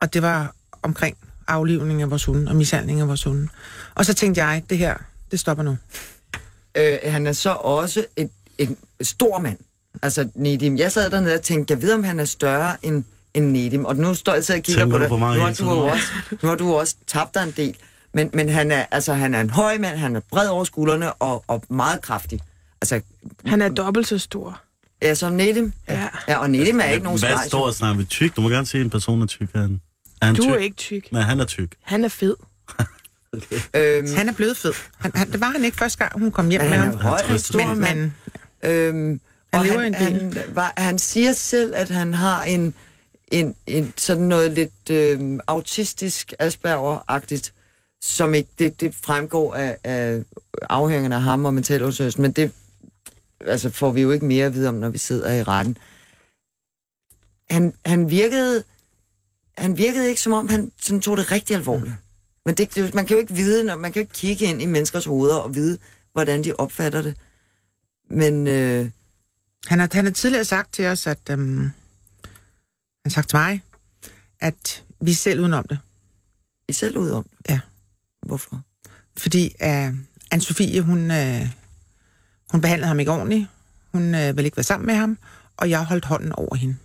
Og det var omkring aflivning af vores hunde og mishandling af vores hunde. Og så tænkte jeg, det her, det stopper nu. Øh, han er så også et, en stor mand. Altså, Nedim, jeg sad dernede og tænkte, jeg ved, om han er større end, end Nedim. Og nu står jeg så og kigger Tænker på det. nu, har du også, nu har du også tabt dig en del. Men, men han, er, altså, han er en høj mand, han er bred over skuldrene og, og meget kraftig. Altså, Han er dobbelt så stor. ja, som Nedim. Ja. Ja, og Nedim er ikke nogen Hvad skræk. står og snakker vi tyk? Du må gerne se en person er tyk. Er han, er han Du tyk? er ikke tyk. Men han er tyk. Han er fed. Øhm, Han er blevet fed. Han, han, det var han ikke første gang, hun kom hjem men med han ham. er høj og stor mand. Øhm, Han og lever han, en del. han, var, han siger selv, at han har en, en, en sådan noget lidt øhm, autistisk Asperger-agtigt, som ikke, det, det fremgår af, af afhængende af ham og mentalundersøgelsen, men det altså, får vi jo ikke mere at vide om, når vi sidder i retten. Han, han virkede han virkede ikke, som om han sådan tog det rigtig alvorligt. Men det, man kan jo ikke vide, når, man kan jo ikke kigge ind i menneskers hoveder og vide, hvordan de opfatter det. Men øh, Han har, han har tidligere sagt til os, at øhm, han har sagt til mig, at vi er selv udenom det. I er selv ud om det? Ja. Hvorfor? Fordi uh, Anne-Sophie, hun, uh, hun behandlede ham ikke ordentligt. Hun uh, ville ikke være sammen med ham, og jeg holdt hånden over hende.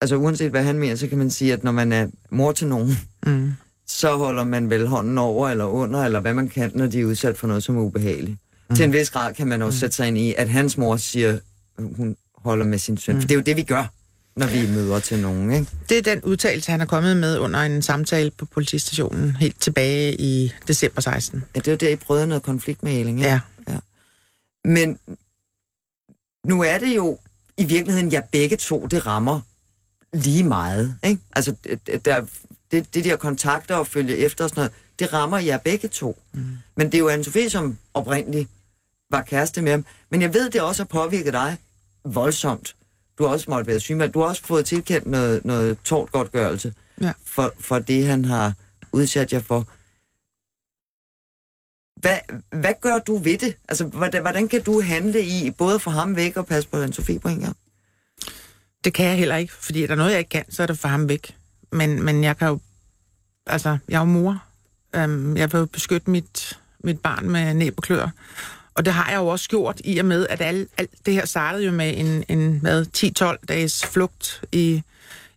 Altså uanset hvad han mener, så kan man sige, at når man er mor til nogen, Mm. så holder man vel hånden over eller under, eller hvad man kan, når de er udsat for noget, som er ubehageligt. Mm. Til en vis grad kan man også sætte sig ind i, at hans mor siger, hun holder med sin søn. Mm. For det er jo det, vi gør, når vi møder til nogen, ikke? Det er den udtalelse, han er kommet med under en samtale på politistationen helt tilbage i december 16. Ja, det er jo der, I prøvede noget konfliktmæling, ikke? Ja. Men nu er det jo i virkeligheden, ja, begge to, det rammer lige meget. Ikke? Altså, der, det, det der kontakter og følge efter og sådan noget, det rammer jer begge to. Mm. Men det er jo Anne-Sophie, som oprindeligt var kæreste med ham. Men jeg ved, det også har påvirket dig voldsomt. Du har også måttet være syg, du har også fået tilkendt noget, noget tortgodtgørelse Ja. for, for det, han har udsat jer for. Hvad, hvad gør du ved det? Altså, hvordan, hvordan kan du handle i både få ham væk og passe på Anne-Sophie på en gang? Det kan jeg heller ikke, fordi er der noget, jeg ikke kan, så er det for ham væk. Men, men jeg kan jo... Altså, jeg er jo mor. Øhm, jeg vil jo beskytte mit, mit barn med næb og klør. Og det har jeg jo også gjort, i og med, at alt, alt det her startede jo med en, en hvad, 10-12 dages flugt i,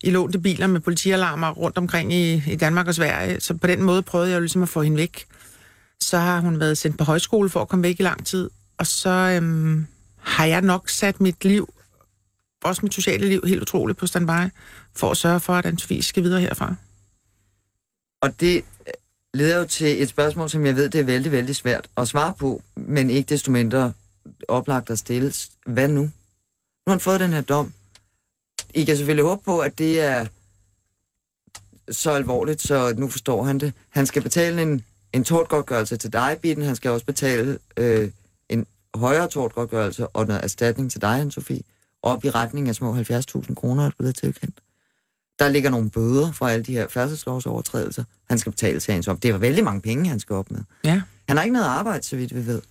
i lånte biler med politialarmer rundt omkring i, i Danmark og Sverige. Så på den måde prøvede jeg jo ligesom at få hende væk. Så har hun været sendt på højskole for at komme væk i lang tid. Og så øhm, har jeg nok sat mit liv også mit sociale liv helt utroligt på standby, for at sørge for, at Anne-Sophie skal videre herfra. Og det øh, leder jo til et spørgsmål, som jeg ved, det er vældig, vældig svært at svare på, men ikke desto mindre oplagt at stille. Hvad nu? Nu har han fået den her dom. I kan selvfølgelig håbe på, at det er så alvorligt, så nu forstår han det. Han skal betale en, en tortgodtgørelse til dig, Bitten. Han skal også betale øh, en højere tortgodtgørelse og noget erstatning til dig, anne Sofie. Op i retning af små 70.000 kroner, er blevet tilkendt. Der ligger nogle bøder for alle de her færdselslovsovertrædelser. Han skal betale sagens op. Det var vældig mange penge, han skal op med. Ja. Han har ikke noget arbejde, så vidt vi ved.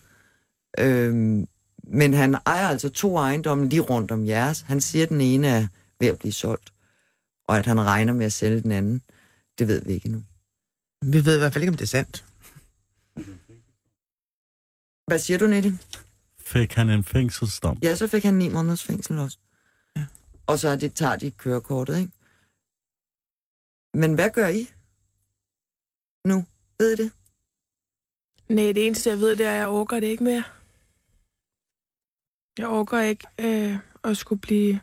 Øhm, men han ejer altså to ejendomme lige rundt om jeres. Han siger, at den ene er ved at blive solgt, og at han regner med at sælge den anden. Det ved vi ikke endnu. Vi ved i hvert fald ikke, om det er sandt. Hvad siger du, Nettie? Fik han en fængselsdom? Ja, så fik han ni måneders fængsel også. Ja. Og så er det, tager de kørekortet, ikke? Men hvad gør I nu? Ved I det? Nej, det eneste, jeg ved, det er, at jeg overgår det ikke mere. Jeg overgår ikke øh, at skulle blive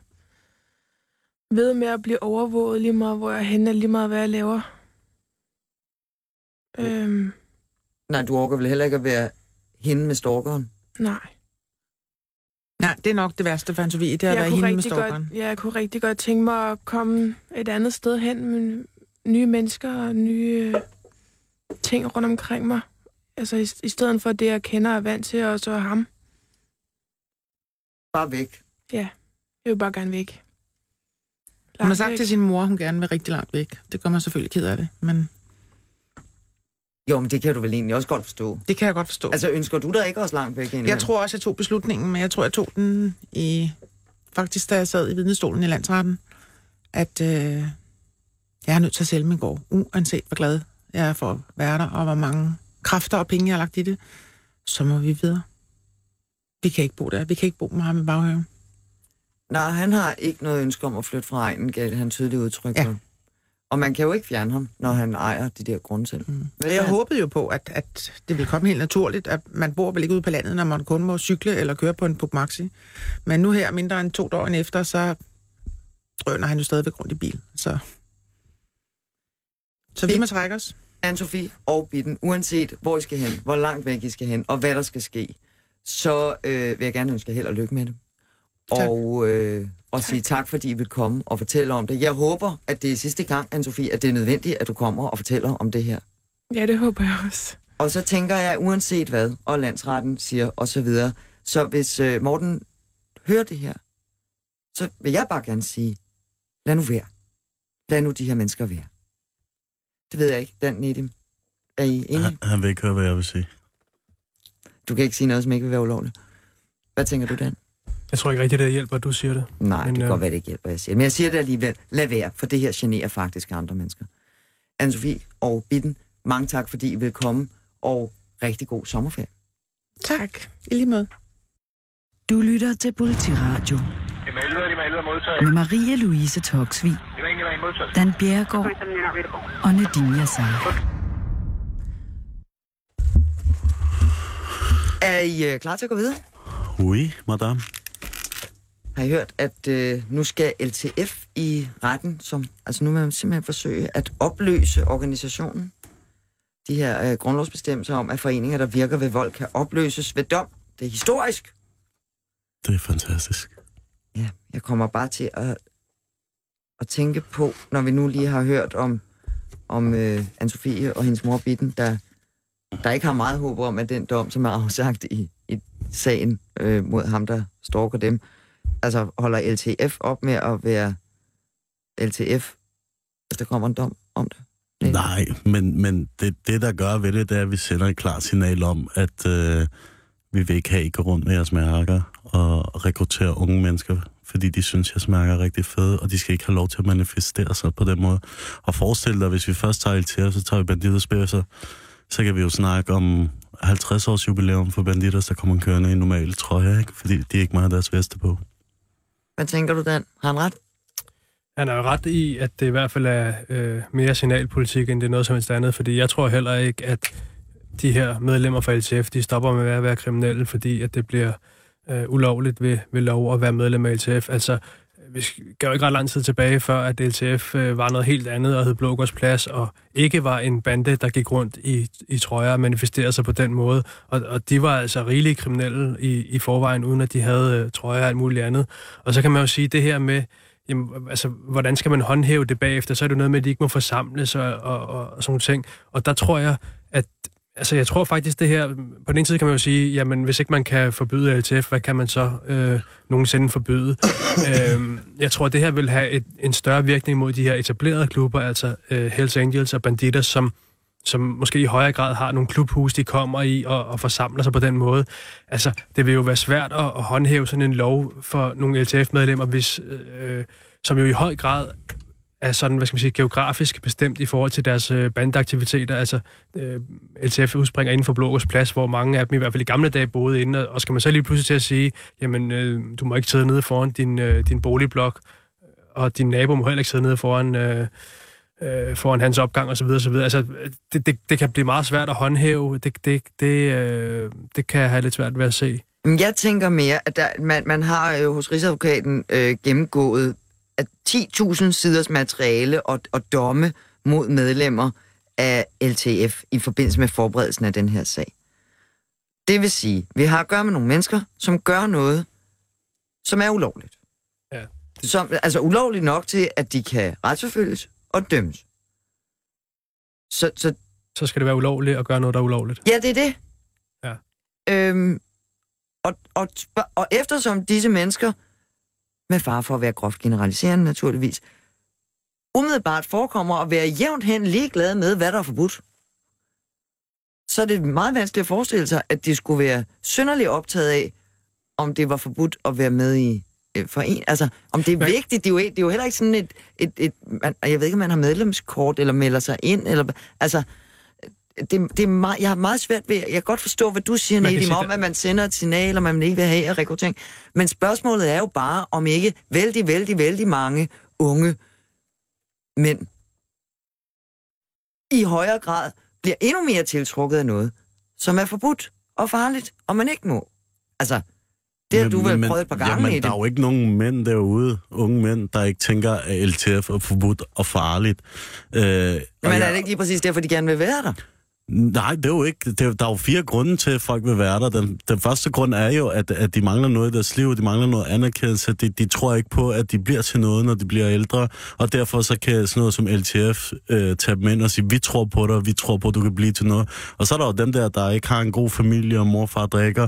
ved med at blive overvåget lige meget, hvor jeg er henne, lige meget, hvad jeg laver. Øhm, Nej, du overgår vel heller ikke at være hende med stalkeren? nej. Det er nok det værste for Sofie. Det har været hende med stalkeren. godt, ja, jeg kunne rigtig godt tænke mig at komme et andet sted hen med nye mennesker og nye øh, ting rundt omkring mig. Altså i, i stedet for det, jeg kender og er vant til, og så ham. Bare væk. Jeg vil bare gerne væk. Hun har Langt sagt væk. til sin mor, at hun gerne vil rigtig langt væk. Det gør mig selvfølgelig ked af det, men Jo, men det kan du vel egentlig også godt forstå. det kan jeg godt forstå. Altså, ønsker du dig ikke også langt væk? indimellem? Jeg tror også, jeg tog beslutningen, men jeg tror, jeg tog den i... Faktisk, da jeg sad i vidnestolen i landsretten, at øh, jeg er nødt til at sælge min gård, uanset hvor glad jeg er for at være der, og hvor mange kræfter og penge, jeg har lagt i det, så må vi videre. Vi kan ikke bo der. Vi kan ikke bo med ham i baghaven. Nej, han har ikke noget ønske om at flytte fra egnen, gav han tydeligt udtryk Ja. Og man kan jo ikke fjerne ham, når han ejer de der grunde selv. Mm. Og jeg håbede jo på, at, at det ville komme helt naturligt, at man bor vel ikke ude på landet, når man kun må cykle eller køre på en Puk Maxi. Men nu her, mindre end to døgn efter, så drøner han jo stadigvæk rundt i bil. Så, så vi må trække os. Anne-Sophie og Bitten, uanset hvor I skal hen, hvor langt væk I skal hen, og hvad der skal ske, så øh, vil jeg gerne ønske jer held og lykke med det. Tak. Og, øh, og sige tak, fordi I vil komme og fortælle om det. Jeg håber, at det er sidste gang, Anne-Sophie, at det er nødvendigt, at du kommer og fortæller om det her. Ja, det håber jeg også. Og så tænker jeg, uanset hvad, og landsretten siger og så videre, så hvis øh, Morten hører det her, så vil jeg bare gerne sige, lad nu være. Lad nu de her mennesker være. Det ved jeg ikke, Dan Nedim. Er I enige? Han, han vil ikke høre, hvad jeg vil sige. Du kan ikke sige noget, som ikke vil være ulovligt. Hvad tænker du, Dan? Jeg tror ikke rigtig, det hjælper, at du siger det. Nej, Men, det kan øh, godt være, det ikke hjælper, jeg siger. Men jeg siger det alligevel. Lad være, for det her generer faktisk andre mennesker. Anne-Sophie og Bitten, mange tak, fordi I vil komme, og rigtig god sommerferie. Tak. I lige måde. Du lytter til Politiradio med Marie-Louise Toksvig, Dan Bjergård og Nadine Yassar. Er I øh, klar til at gå videre? Oui, madame. Har I hørt, at øh, nu skal LTF i retten, som, altså nu vil man simpelthen forsøge at opløse organisationen. De her øh, grundlovsbestemmelser om, at foreninger, der virker ved vold, kan opløses ved dom. Det er historisk. Det er fantastisk. Ja, jeg kommer bare til at, at tænke på, når vi nu lige har hørt om, om øh, Anne-Sophie og hendes mor Bitten, der, der ikke har meget håb om, at den dom, som er afsagt i, i sagen øh, mod ham, der stalker dem, altså holder LTF op med at være LTF, hvis der kommer en dom om det. Nej, Nej, men, men det, det, der gør ved det, det er, at vi sender et klart signal om, at øh, vi vil ikke have, I går rundt med jeres mærker og rekruttere unge mennesker, fordi de synes, jeres mærker er rigtig fede, og de skal ikke have lov til at manifestere sig på den måde. Og forestil dig, hvis vi først tager LTF, så tager vi banditter så, så kan vi jo snakke om 50 års jubilæum for banditter, der kommer kørende i normal trøje, ikke? fordi de ikke meget deres veste på. Hvad tænker du, Dan? Har han ret? Han er jo ret i, at det i hvert fald er øh, mere signalpolitik, end det er noget som helst andet, fordi jeg tror heller ikke, at de her medlemmer fra LTF, de stopper med at være kriminelle, fordi at det bliver øh, ulovligt ved, ved lov at være medlem af LTF. Altså, vi gav ikke ret lang tid tilbage, før at LTF øh, var noget helt andet og hed Blågårds Plads, og ikke var en bande, der gik rundt i, i trøjer og manifesterede sig på den måde. Og, og de var altså rigeligt kriminelle i, i forvejen, uden at de havde øh, trøjer og alt muligt andet. Og så kan man jo sige, det her med, jamen, altså, hvordan skal man håndhæve det bagefter? Så er det noget med, at de ikke må forsamles og, og, og, og sådan nogle ting. Og der tror jeg, at Altså, jeg tror faktisk, det her... På den ene side kan man jo sige, jamen, hvis ikke man kan forbyde LTF, hvad kan man så øh, nogensinde forbyde? øhm, jeg tror, det her vil have et, en større virkning mod de her etablerede klubber, altså øh, Hells Angels og Banditas, som, som måske i højere grad har nogle klubhus, de kommer i og, og forsamler sig på den måde. Altså, det vil jo være svært at, at håndhæve sådan en lov for nogle LTF-medlemmer, hvis, øh, som jo i høj grad er sådan, hvad skal man sige, geografisk bestemt i forhold til deres øh, bandeaktiviteter. Altså, øh, LTF udspringer inden for Blågårds Plads, hvor mange af dem i hvert fald i gamle dage boede inde, og skal man så lige pludselig til at sige, jamen, øh, du må ikke sidde nede foran din, øh, din boligblok, og din nabo må heller ikke sidde nede foran, øh, øh, foran hans opgang osv. osv. Altså, det, det, det kan blive meget svært at håndhæve. Det, det, det, øh, det kan jeg have lidt svært ved at se. Men Jeg tænker mere, at der, man, man har jo hos Rigsadvokaten øh, gennemgået 10.000 siders materiale og, og domme mod medlemmer af LTF i forbindelse med forberedelsen af den her sag. Det vil sige, vi har at gøre med nogle mennesker, som gør noget, som er ulovligt. Ja. Som, altså ulovligt nok til, at de kan retsforfølges og dømmes. Så, så Så skal det være ulovligt at gøre noget, der er ulovligt. Ja, det er det. Ja. Øhm, og, og, og eftersom disse mennesker, med far for at være groft generaliserende naturligvis, umiddelbart forekommer at være jævnt hen ligeglade med, hvad der er forbudt, så er det meget vanskeligt at forestille sig, at de skulle være synderligt optaget af, om det var forbudt at være med i øh, for en. Altså, om det er Men- vigtigt, det er, jo, det er jo heller ikke sådan et, et, et man, jeg ved ikke, om man har medlemskort, eller melder sig ind, eller, altså, det, det er meget, jeg har meget svært ved, jeg kan godt forstå, hvad du siger, Nedim, om, at man sender et signal, og man ikke vil have rekruttering. Men spørgsmålet er jo bare, om ikke vældig, vældig, vældig mange unge mænd i højere grad bliver endnu mere tiltrukket af noget, som er forbudt og farligt, og man ikke må. Altså, det har du vel prøvet et par gange, Jamen, Nedim. der er jo ikke nogen mænd derude, unge mænd, der ikke tænker, at LTF er forbudt og farligt. Øh, og Men er jeg- det ikke lige præcis derfor, de gerne vil være der? Nej, det er jo ikke. Det er, der er jo fire grunde til, at folk vil være der. Den, den første grund er jo, at, at de mangler noget i deres liv, de mangler noget anerkendelse. De, de tror ikke på, at de bliver til noget, når de bliver ældre, og derfor så kan sådan noget som LTF øh, tage dem ind og sige, vi tror på dig, vi tror på, at du kan blive til noget. Og så er der jo dem der, der ikke har en god familie, og mor og far drikker,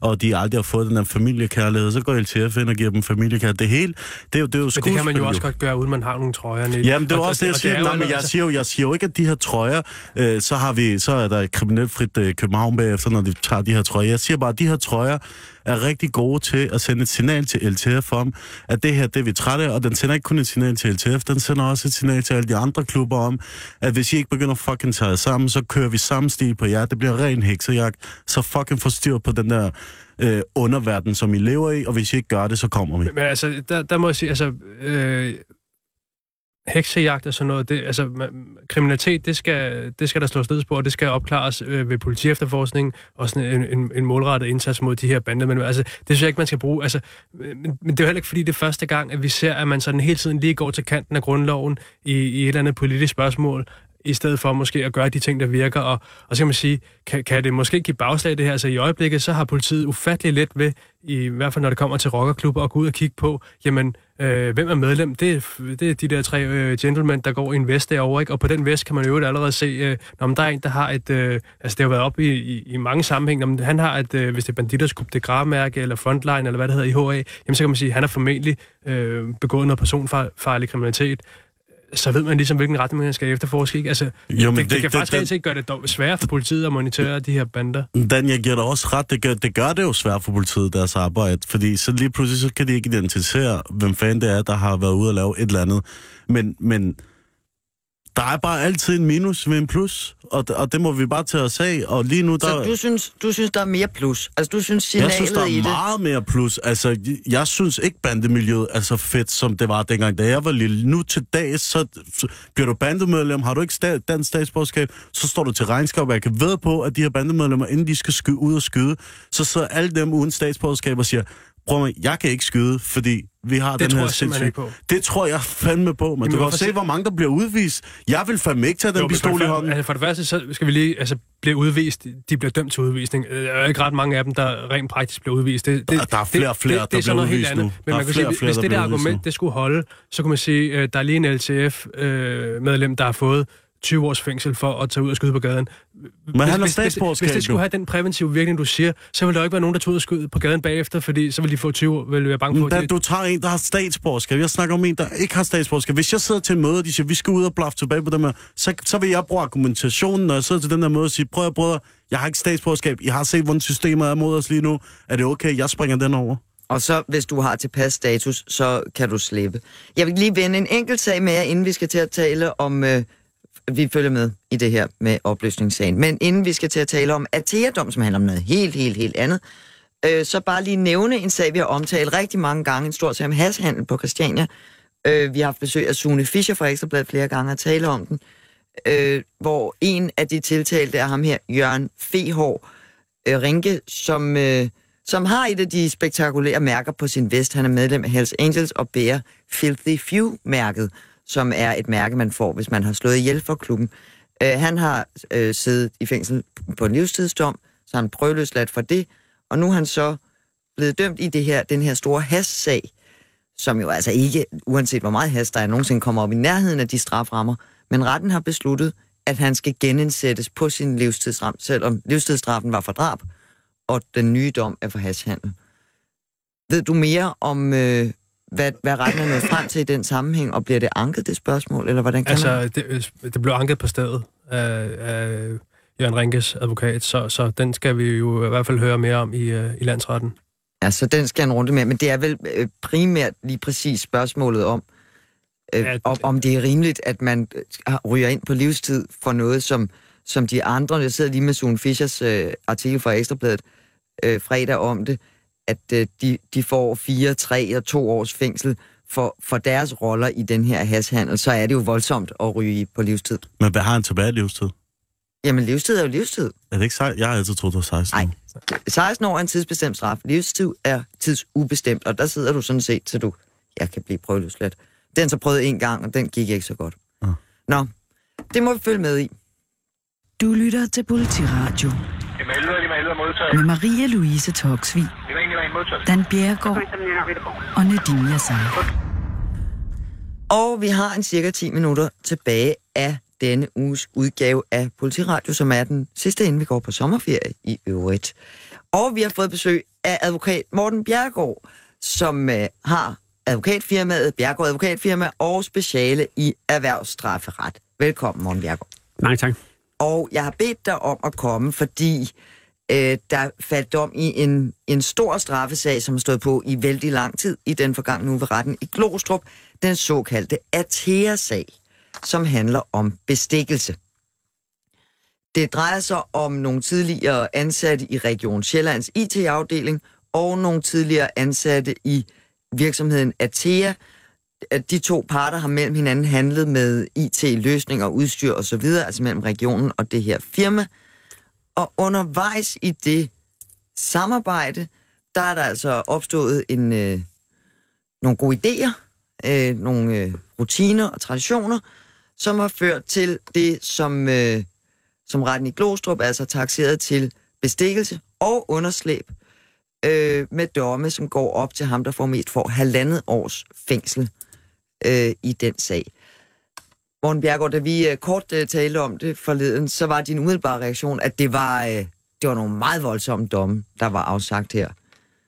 og de aldrig har fået den der familiekærlighed. Så går LTF ind og giver dem familiekærlighed. Det hele, det er jo, det er jo Men det kan man jo også godt gøre, uden man har nogle trøjer. Jamen, det er Og- også det, jeg og siger. er jo Nej, men noget- jeg siger, jo, jeg siger jo ikke, at de her trøjer, øh, så, har vi, så er der et kriminelfrit øh, København bagefter, når de tager de her trøjer. Jeg siger bare, at de her trøjer er rigtig gode til at sende et signal til LTF om, at det her, det er vi trætte af, og den sender ikke kun et signal til LTF, den sender også et signal til alle de andre klubber om, at hvis I ikke begynder at fucking tage sammen, så kører vi samme stil på jer. Det bliver ren heksejagt. Så fucking forstyr på den der øh, underverden, som I lever i, og hvis I ikke gør det, så kommer vi. Men, men altså, der, der må jeg sige, altså, øh, heksejagt og sådan noget, det, altså, man, kriminalitet, det skal, det skal der slås ned på, og det skal opklares øh, ved politiefterforskning, og sådan en, en, en målrettet indsats mod de her bander. Men altså, det synes jeg ikke, man skal bruge. Altså, men, men det er jo heller ikke, fordi det er første gang, at vi ser, at man sådan hele tiden lige går til kanten af grundloven i, i et eller andet politisk spørgsmål, i stedet for måske at gøre de ting, der virker. Og, og så kan man sige, kan, kan det måske give bagslag det her? Altså i øjeblikket, så har politiet ufattelig let ved, i hvert fald når det kommer til rockerklubber, at gå ud og kigge på, jamen, øh, hvem er medlem? Det er, det er de der tre øh, gentlemen, der går i en vest derovre, ikke? Og på den vest kan man jo allerede se, øh, når der er en, der har et, øh, altså det har været op i, i, i mange sammenhæng, når han har et, øh, hvis det er banditers Coup de Gras-mærke, eller Frontline, eller hvad det hedder i HA, jamen så kan man sige, at han har formentlig øh, begået noget personfarlig kriminalitet så ved man ligesom, hvilken retning man skal efterforske. Ikke? Altså, Jo, men det, det, det- kan det- faktisk det- altid ikke gøre det sværere for politiet at monitorere de her bander. Dan, jeg giver dig også ret. Det gør, det gør det jo svært for politiet, deres arbejde. Fordi så lige pludselig, så kan de ikke identificere, hvem fanden det er, der har været ude og lave et eller andet. Men, men der er bare altid en minus ved en plus. Og, og det må vi bare tage os af. Og lige nu, der... Så du synes, du synes, der er mere plus? Altså, du synes, jeg signalet synes, der i er det... meget mere plus. Altså, jeg synes ikke, bandemiljøet er så fedt, som det var dengang, da jeg var lille. Nu til dag, så, så bliver du bandemedlem. Har du ikke sta- dansk statsborgerskab, så står du til regnskab. Og jeg kan ved på, at de her bandemedlemmer, inden de skal skyde ud og skyde, så sidder alle dem uden statsborgerskab og siger, prøv mig, jeg kan ikke skyde, fordi vi har Det den her på. Det tror jeg fandme på, men du kan se, hvor mange der bliver udvist. Jeg vil fandme ikke tage den Jo, for pistol i hånden. Altså for det første, så skal vi lige altså, blive udvist. De bliver dømt til udvisning. Øh, Der er ikke ret mange af dem, der rent praktisk bliver udvist. Det, det, Der- der er flere og flere, det, det, der er bliver udvist andet. nu. Men Der man kan flere sige, flere, hvis det der bliver argument, det skulle holde, så kunne man sige, øh, der er lige en LTF-medlem, der har fået 20 års fængsel for at tage ud og skyde på gaden. Men han har hvis, hvis, statsborgerskab, hvis det skulle have den præventive virkning, du siger, så vil der ikke være nogen, der tog ud og skyde på gaden bagefter, fordi så vil de få 20 vil være bange for, da du tager en, der har statsborgerskab, jeg snakker om en, der ikke har statsborgerskab. Hvis jeg sidder til en møde, og de siger, vi skal ud og blaffe tilbage på dem her, så, så vil jeg bruge argumentationen, når jeg sidder til den der møde og sige, prøv at brødre, jeg har ikke statsborgerskab, jeg har set, hvordan systemet er mod os lige nu. Er det okay, jeg springer den over? Og så, hvis du har tilpas status, så kan du slippe. Jeg vil lige vende en enkelt sag med jer, inden vi skal til at tale om... Øh, vi følger med i det her med opløsningssagen. Men inden vi skal til at tale om Atea-dom, som handler om noget helt, helt, helt andet, øh, så bare lige nævne en sag, vi har omtalt rigtig mange gange, en stor sag om hashandel på Christiania. Øh, vi har haft besøg af Sune Fischer fra Ekstrabladet flere gange at tale om den, øh, hvor en af de tiltalte er ham her, Jørgen Fehår øh, Rinke, som, øh, som har et af de spektakulære mærker på sin vest. Han er medlem af Hells Angels og bærer Filthy Few-mærket, som er et mærke, man får, hvis man har slået ihjel for klubben. Øh, han har øh, siddet i fængsel på en livstidsdom, så han prøveløsladt for det, og nu er han så blevet dømt i det her, den her store has-sag, som jo altså ikke, uanset hvor meget has der er, nogensinde kommer op i nærheden af de straframmer, men retten har besluttet, at han skal genindsættes på sin livstidsram, selvom livstidsstraffen var for drab, og den nye dom er for hashandel. Ved du mere om, øh, hvad, hvad retten er nået frem til i den sammenhæng, og bliver det anket, det spørgsmål, eller hvordan kan man? Altså, det, det blev anket på stedet af, af Jørgen Rinkes advokat, så, så den skal vi jo i hvert fald høre mere om i, øh, i landsretten. Altså, den skal en runde med, men det er vel øh, primært lige præcis spørgsmålet om, øh, Ja, om, om det er rimeligt, at man øh, ryger ind på livstid for noget, som, som de andre, jeg sidder lige med Sune Fischers øh, artikel fra Ekstrabladet øh, fredag om det, at øh, de, de får fire, tre og to års fængsel for, for deres roller i den her hashandel, så er det jo voldsomt at ryge på livstid. Men hvad har han tilbage i livstid? Jamen, livstid er jo livstid. Er det ikke sej? Jeg har altid troet, det var 16. Nej. 16 år er en tidsbestemt straf. Livstid er tidsubestemt, og der sidder du sådan set, til du jeg kan blive prøveløsladt. Den så prøvede en gang, og den gik ikke så godt. Ja. Nå, det må vi følge med i. Du lytter til Politiradio med Maria Louise Toksvig, Dan Bjergård og Nadine Yassar. Og vi har en cirka 10 minutter tilbage af denne uges udgave af Politiradio, som er den sidste, inden vi går på sommerferie i øvrigt. Og vi har fået besøg af advokat Morten Bjergård, som øh, har advokatfirmaet, Bjergård Advokatfirma og speciale i erhvervsstrafferet. Velkommen, Morten Bjergård. Mange tak. Og jeg har bedt dig om at komme, fordi øh, der faldt dom i en, en stor straffesag, som har stået på i vældig lang tid i den forgangne uge ved retten i Glostrup, den såkaldte Atea-sag, som handler om bestikkelse. Det drejer sig om nogle tidligere ansatte i Region Sjællands IT-afdeling og nogle tidligere ansatte i virksomheden Atea. At de to parter har mellem hinanden handlet med IT-løsninger, udstyr osv., altså mellem regionen og det her firma. Og undervejs i det samarbejde, der er der altså opstået en, øh, nogle gode idéer, øh, nogle øh, rutiner og traditioner, som har ført til det, som, øh, som retten i Glostrup altså taxeret til bestikkelse og underslæb øh, med domme, som går op til ham, der får mest for halvandet års fængsel øh, i den sag. Morten Bjergård, da vi øh, kort øh, talte om det forleden, så var din umiddelbare reaktion, at det var, øh, det var nogle meget voldsomme domme, der var afsagt her.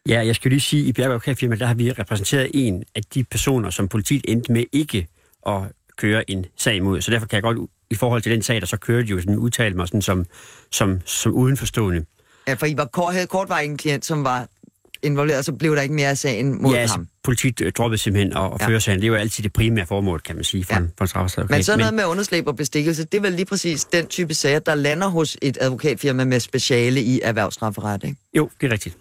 Ja, jeg skal lige sige, at i Bjerg Advokatfirma, der har vi repræsenteret en af de personer, som politiet endte med ikke at køre en sag imod. Så derfor kan jeg godt, i forhold til den sag, der så kører de jo sådan, udtale mig sådan som, som, som udenforstående. Ja, for I var kort, havde kortvarig en klient, som var involveret, og så blev der ikke mere af sagen mod ja, altså, ham. politiet øh, droppede simpelthen at, at Ja. sagen. Det er jo altid det primære formål, kan man sige, for, Ja. en, for en. Men sådan noget med underslæb og bestikkelse, det er vel lige præcis den type sager, der lander hos et advokatfirma med speciale i erhvervsstrafferet, ikke? Jo, det er rigtigt.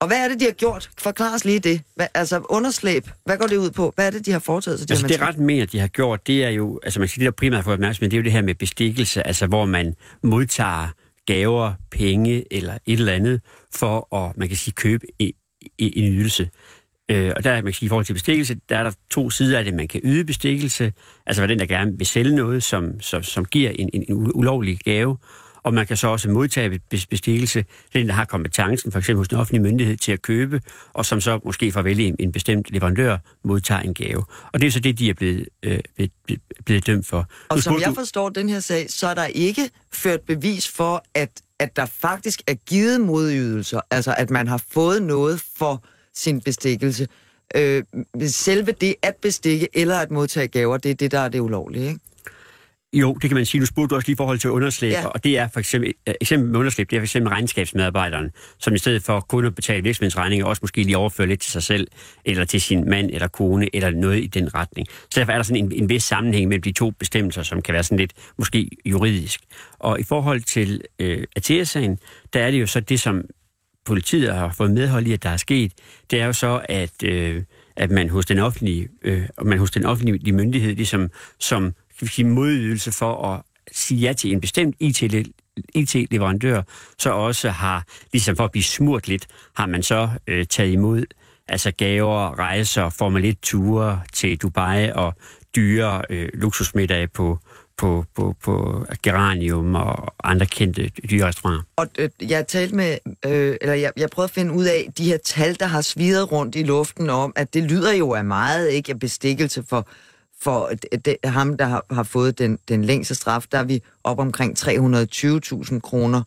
Og hvad er det, de har gjort? Forklar os lige det. Hvad, altså underslæb, hvad går det ud på? Hvad er det, de har foretaget sig? Altså, det ret mener, de har gjort, det er jo, altså man siger, det der primært får opmærksomhed, det er jo det her med bestikkelse, altså hvor man modtager gaver, penge eller et eller andet, for at, man kan sige, købe en, en ydelse. Øh, og der, man kan sige, i forhold til bestikkelse, der er der to sider af det. Man kan yde bestikkelse, altså hvad den, der gerne vil sælge noget, som, som, som giver en, en, en ulovlig gave, og man kan så også modtage bes- bestikkelse, den, der har kompetencen, for eksempel hos den offentlige myndighed, til at købe, og som så måske at vælge en, en bestemt leverandør, modtager en gave. Og det er så det, de er blevet, øh, blevet, blevet dømt for. Og Nu som jeg du- forstår den her sag, så er der ikke ført bevis for, at, at der faktisk er givet modydelser. Altså, at man har fået noget for sin bestikkelse. Øh, selve det at bestikke eller at modtage gaver, det er det, der er det ulovlige, ikke? Jo, det kan man sige. Nu spurgte du også lige i forhold til underslæb, Ja. og det er for eksempel, øh, eksempel med underslæb, det er for eksempel regnskabsmedarbejderen, som i stedet for kun at betale virksomhedsregninger, også måske lige overfører lidt til sig selv, eller til sin mand eller kone, eller noget i den retning. Så derfor er der sådan en, en vis sammenhæng mellem de to bestemmelser, som kan være sådan lidt måske juridisk. Og i forhold til øh, Atea-sagen, der er det jo så det, som politiet har fået medhold i, at der er sket, det er jo så, at, øh, at man hos den offentlige, øh, og man hos den offentlige myndighed, ligesom som skal vi sige, modydelse for at sige ja til en bestemt IT IT-leverandør, så også har, ligesom for at blive smurt lidt, har man så øh, taget imod altså gaver, rejser, Formel 1-ture til Dubai og dyre øh, luksusmiddage på, på, på, på geranium og andre kendte dyrerestauranter. Og øh, jeg talte med, øh, eller jeg, jeg prøvede at finde ud af de her tal, der har svidet rundt i luften om, at det lyder jo af meget, ikke af bestikkelse for, for det, ham, der har, har fået den, den længste straf. Der er vi op omkring 320.000 kroner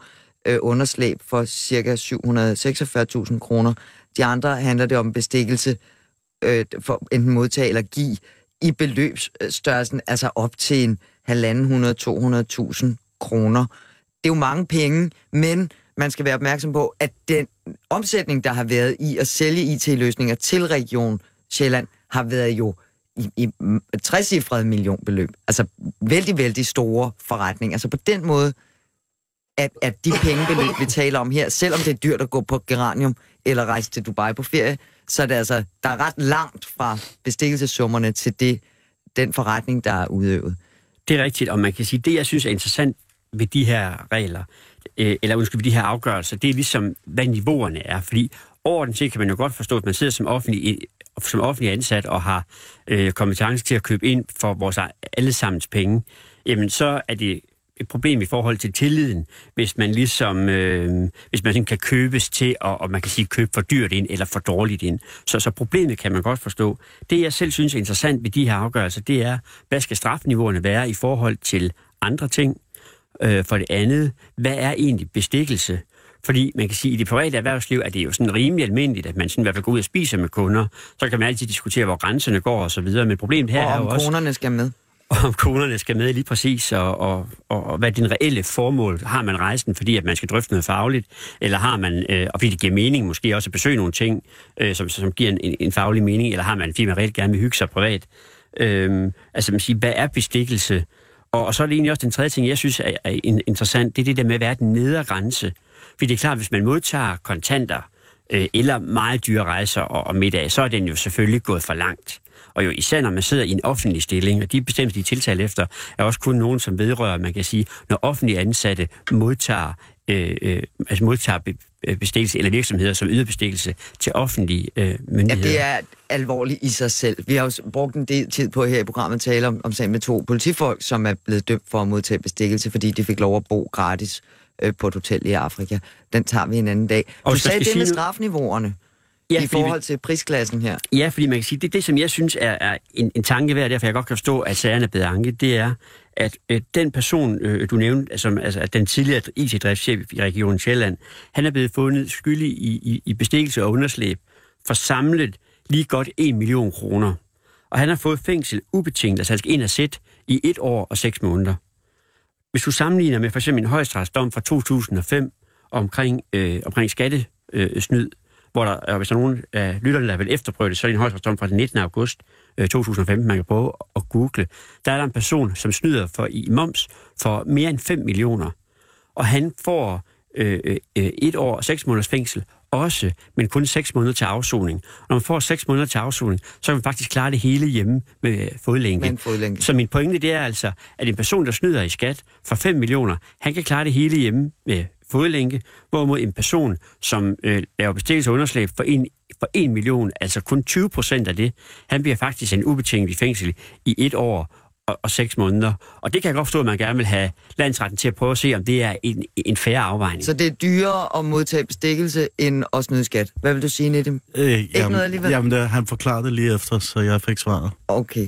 øh, underslæb for cirka 746.000 kroner. De andre handler det om bestikkelse øh, for enten modtage eller give i beløbsstørrelsen, altså op til en halvanden 200000 kroner. Det er jo mange penge, men man skal være opmærksom på, at den omsætning, der har været i at sælge IT-løsninger til Region Sjælland, har været jo i, i 60 millionbeløb. Altså vældig, vældig store forretninger. Altså på den måde, at, at de pengebeløb, vi taler om her, selvom det er dyrt at gå på geranium eller rejse til Dubai på ferie, så er det altså, der er ret langt fra bestikkelsessummerne til det, den forretning, der er udøvet. Det er rigtigt, og man kan sige, det jeg synes er interessant ved de her regler, øh, eller undskyld, ved de her afgørelser, det er ligesom, hvad niveauerne er. Fordi overordnet set kan man jo godt forstå, at man sidder som offentlig, som offentlig ansat og har øh, kompetence til at købe ind for vores e- allesammens penge, jamen så er det et problem i forhold til tilliden, hvis man ligesom, øh, hvis man kan købes til, og, og man kan sige købe for dyrt ind, eller for dårligt ind. Så, så problemet kan man godt forstå. Det, jeg selv synes er interessant ved de her afgørelser, det er, hvad skal strafniveauerne være i forhold til andre ting? Øh, for det andet, hvad er egentlig bestikkelse? Fordi man kan sige, at i det private erhvervsliv er det jo sådan rimelig almindeligt, at man sådan i hvert fald går ud og spiser med kunder. Så kan man altid diskutere, hvor grænserne går og så videre. Men problemet her og er jo også... kronerne skal med om konerne skal med lige præcis, og, og, og, og hvad din reelle formål. Har man rejsen, fordi at man skal drøfte noget fagligt, eller har man, øh, og fordi det giver mening, måske også at besøge nogle ting, øh, som, som giver en, en faglig mening, eller har man, fordi man reelt gerne vil hygge sig privat. Øh, altså man siger, hvad er bestikkelse? Og, og så er det egentlig også den tredje ting, jeg synes er, er interessant, det er det der med, hvad er den nedre grænse? Fordi det er klart, hvis man modtager kontanter, øh, eller meget dyre rejser og, og middag, så er den jo selvfølgelig gået for langt. Og jo især når man sidder i en offentlig stilling, og de bestemmelser, de tiltalt efter, er også kun nogen, som vedrører, man kan sige, når offentlige ansatte modtager, øh, øh, altså modtager øh, bestikkelse, eller virksomheder, som yder bestikkelse til offentlige øh, myndigheder. Ja, det er alvorligt i sig selv. Vi har jo brugt en del tid på her i programmet at tale om, om sagen med to politifolk, som er blevet dømt for at modtage bestikkelse, fordi de fik lov at bo gratis øh, på et hotel i Afrika. Den tager vi en anden dag. Du og sagde det med strafniveauerne ja, i forhold til prisklassen her. Ja, fordi man kan sige, det, det som jeg synes er, er en, en tanke værd, derfor jeg godt kan forstå, at sagerne er blevet anket, det er, at øh, den person, øh, du nævnte, som, altså at den tidligere IT-driftschef i Regionen Sjælland, han er blevet fundet skyldig i, i, i bestikkelse og underslæb for samlet lige godt 1 million kroner. Og han har fået fængsel ubetinget, altså skal ind og sæt i et år og seks måneder. Hvis du sammenligner med for eksempel en højstrætsdom fra 2005 omkring, øh, omkring skattesnyd, øh, hvor der, og hvis der er nogen af lytterne, der vil efterprøve det, så er det en højstrætsdom fra den 19. august øh, 2015, man kan prøve at google. Der er der en person, som snyder for i moms for mere end 5 millioner, og han får øh, øh, øh, et år og seks måneders fængsel, også, men kun 6 måneder til afsoning. Når man får 6 måneder til afsoning, så kan man faktisk klare det hele hjemme med fodlænke. Med fodlænke. Så min pointe det er altså, at en person, der snyder i skat for 5 millioner, han kan klare det hele hjemme med fodlænke, hvorimod en person, som øh, laver bestikkelse og underslæb for en, for 1 million, altså kun 20 procent af det, han bliver faktisk en ubetinget i fængsel i et år og, og seks måneder. Og det kan jeg godt forstå, at man gerne vil have landsretten til at prøve at se, om det er en, en færre afvejning. Så det er dyrere at modtage bestikkelse end at snyde skat. Hvad vil du sige, Nedim? Øh, Ikke jamen, noget alligevel? Jamen, det, han forklarede det lige efter, så jeg fik svaret. Okay.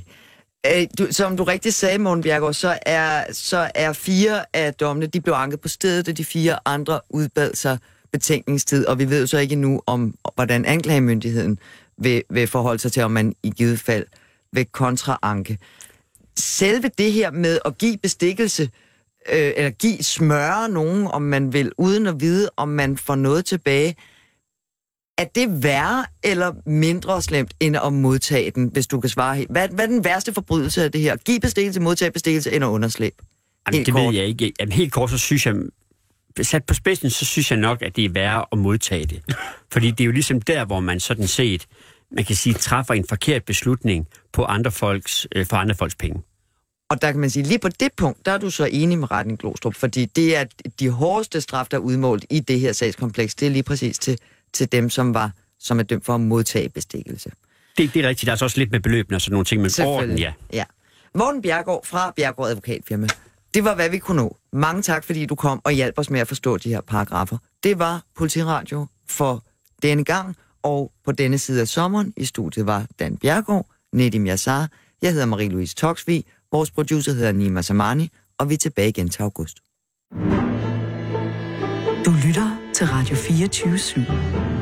Øh, du, som du rigtig sagde, Morten Bjergaard, så er, så er fire af dommene, de blev anket på stedet, og de fire andre udbad sig betænkningstid, og vi ved jo så ikke nu om, hvordan anklagemyndigheden vil, vil forholde sig til, om man i givet fald vil kontraanke. Selve det her med at give bestikkelse, øh, eller give smøre nogen, om man vil, uden at vide, om man får noget tilbage, er det værre eller mindre slemt, end at modtage den, hvis du kan svare? Hvad, hvad er den værste forbrydelse af det her? Giv bestikkelse, modtage bestikkelse, end at underslæb? Jamen, det kort. ved jeg ikke. Jamen, helt kort, så synes jeg, sat på spidsen, så synes jeg nok, at det er værre at modtage det. Fordi det er jo ligesom der, hvor man sådan set, man kan sige, træffer en forkert beslutning på andre folks, øh, for andre folks penge. Og der kan man sige, lige på det punkt, der er du så enig med retten Glostrup, fordi det er de hårdeste straf, der er udmålt i det her sagskompleks, det er lige præcis til til dem, som var som er dømt for at modtage bestikkelse. Det, det er rigtigt. Der er så også lidt med beløbene og sådan nogle ting, men orden, ja. ja. Morten Bjergård fra Bjergård Advokatfirma. Det var, hvad vi kunne nå. Mange tak, fordi du kom og hjalp os med at forstå de her paragrafer. Det var Politiradio for denne gang, og på denne side af sommeren i studiet var Dan Bjergård, Nedim Yassar, jeg hedder Marie-Louise Toksvig, vores producer hedder Nima Samani, og vi er tilbage igen til august. Du lytter til Radio 24 /7.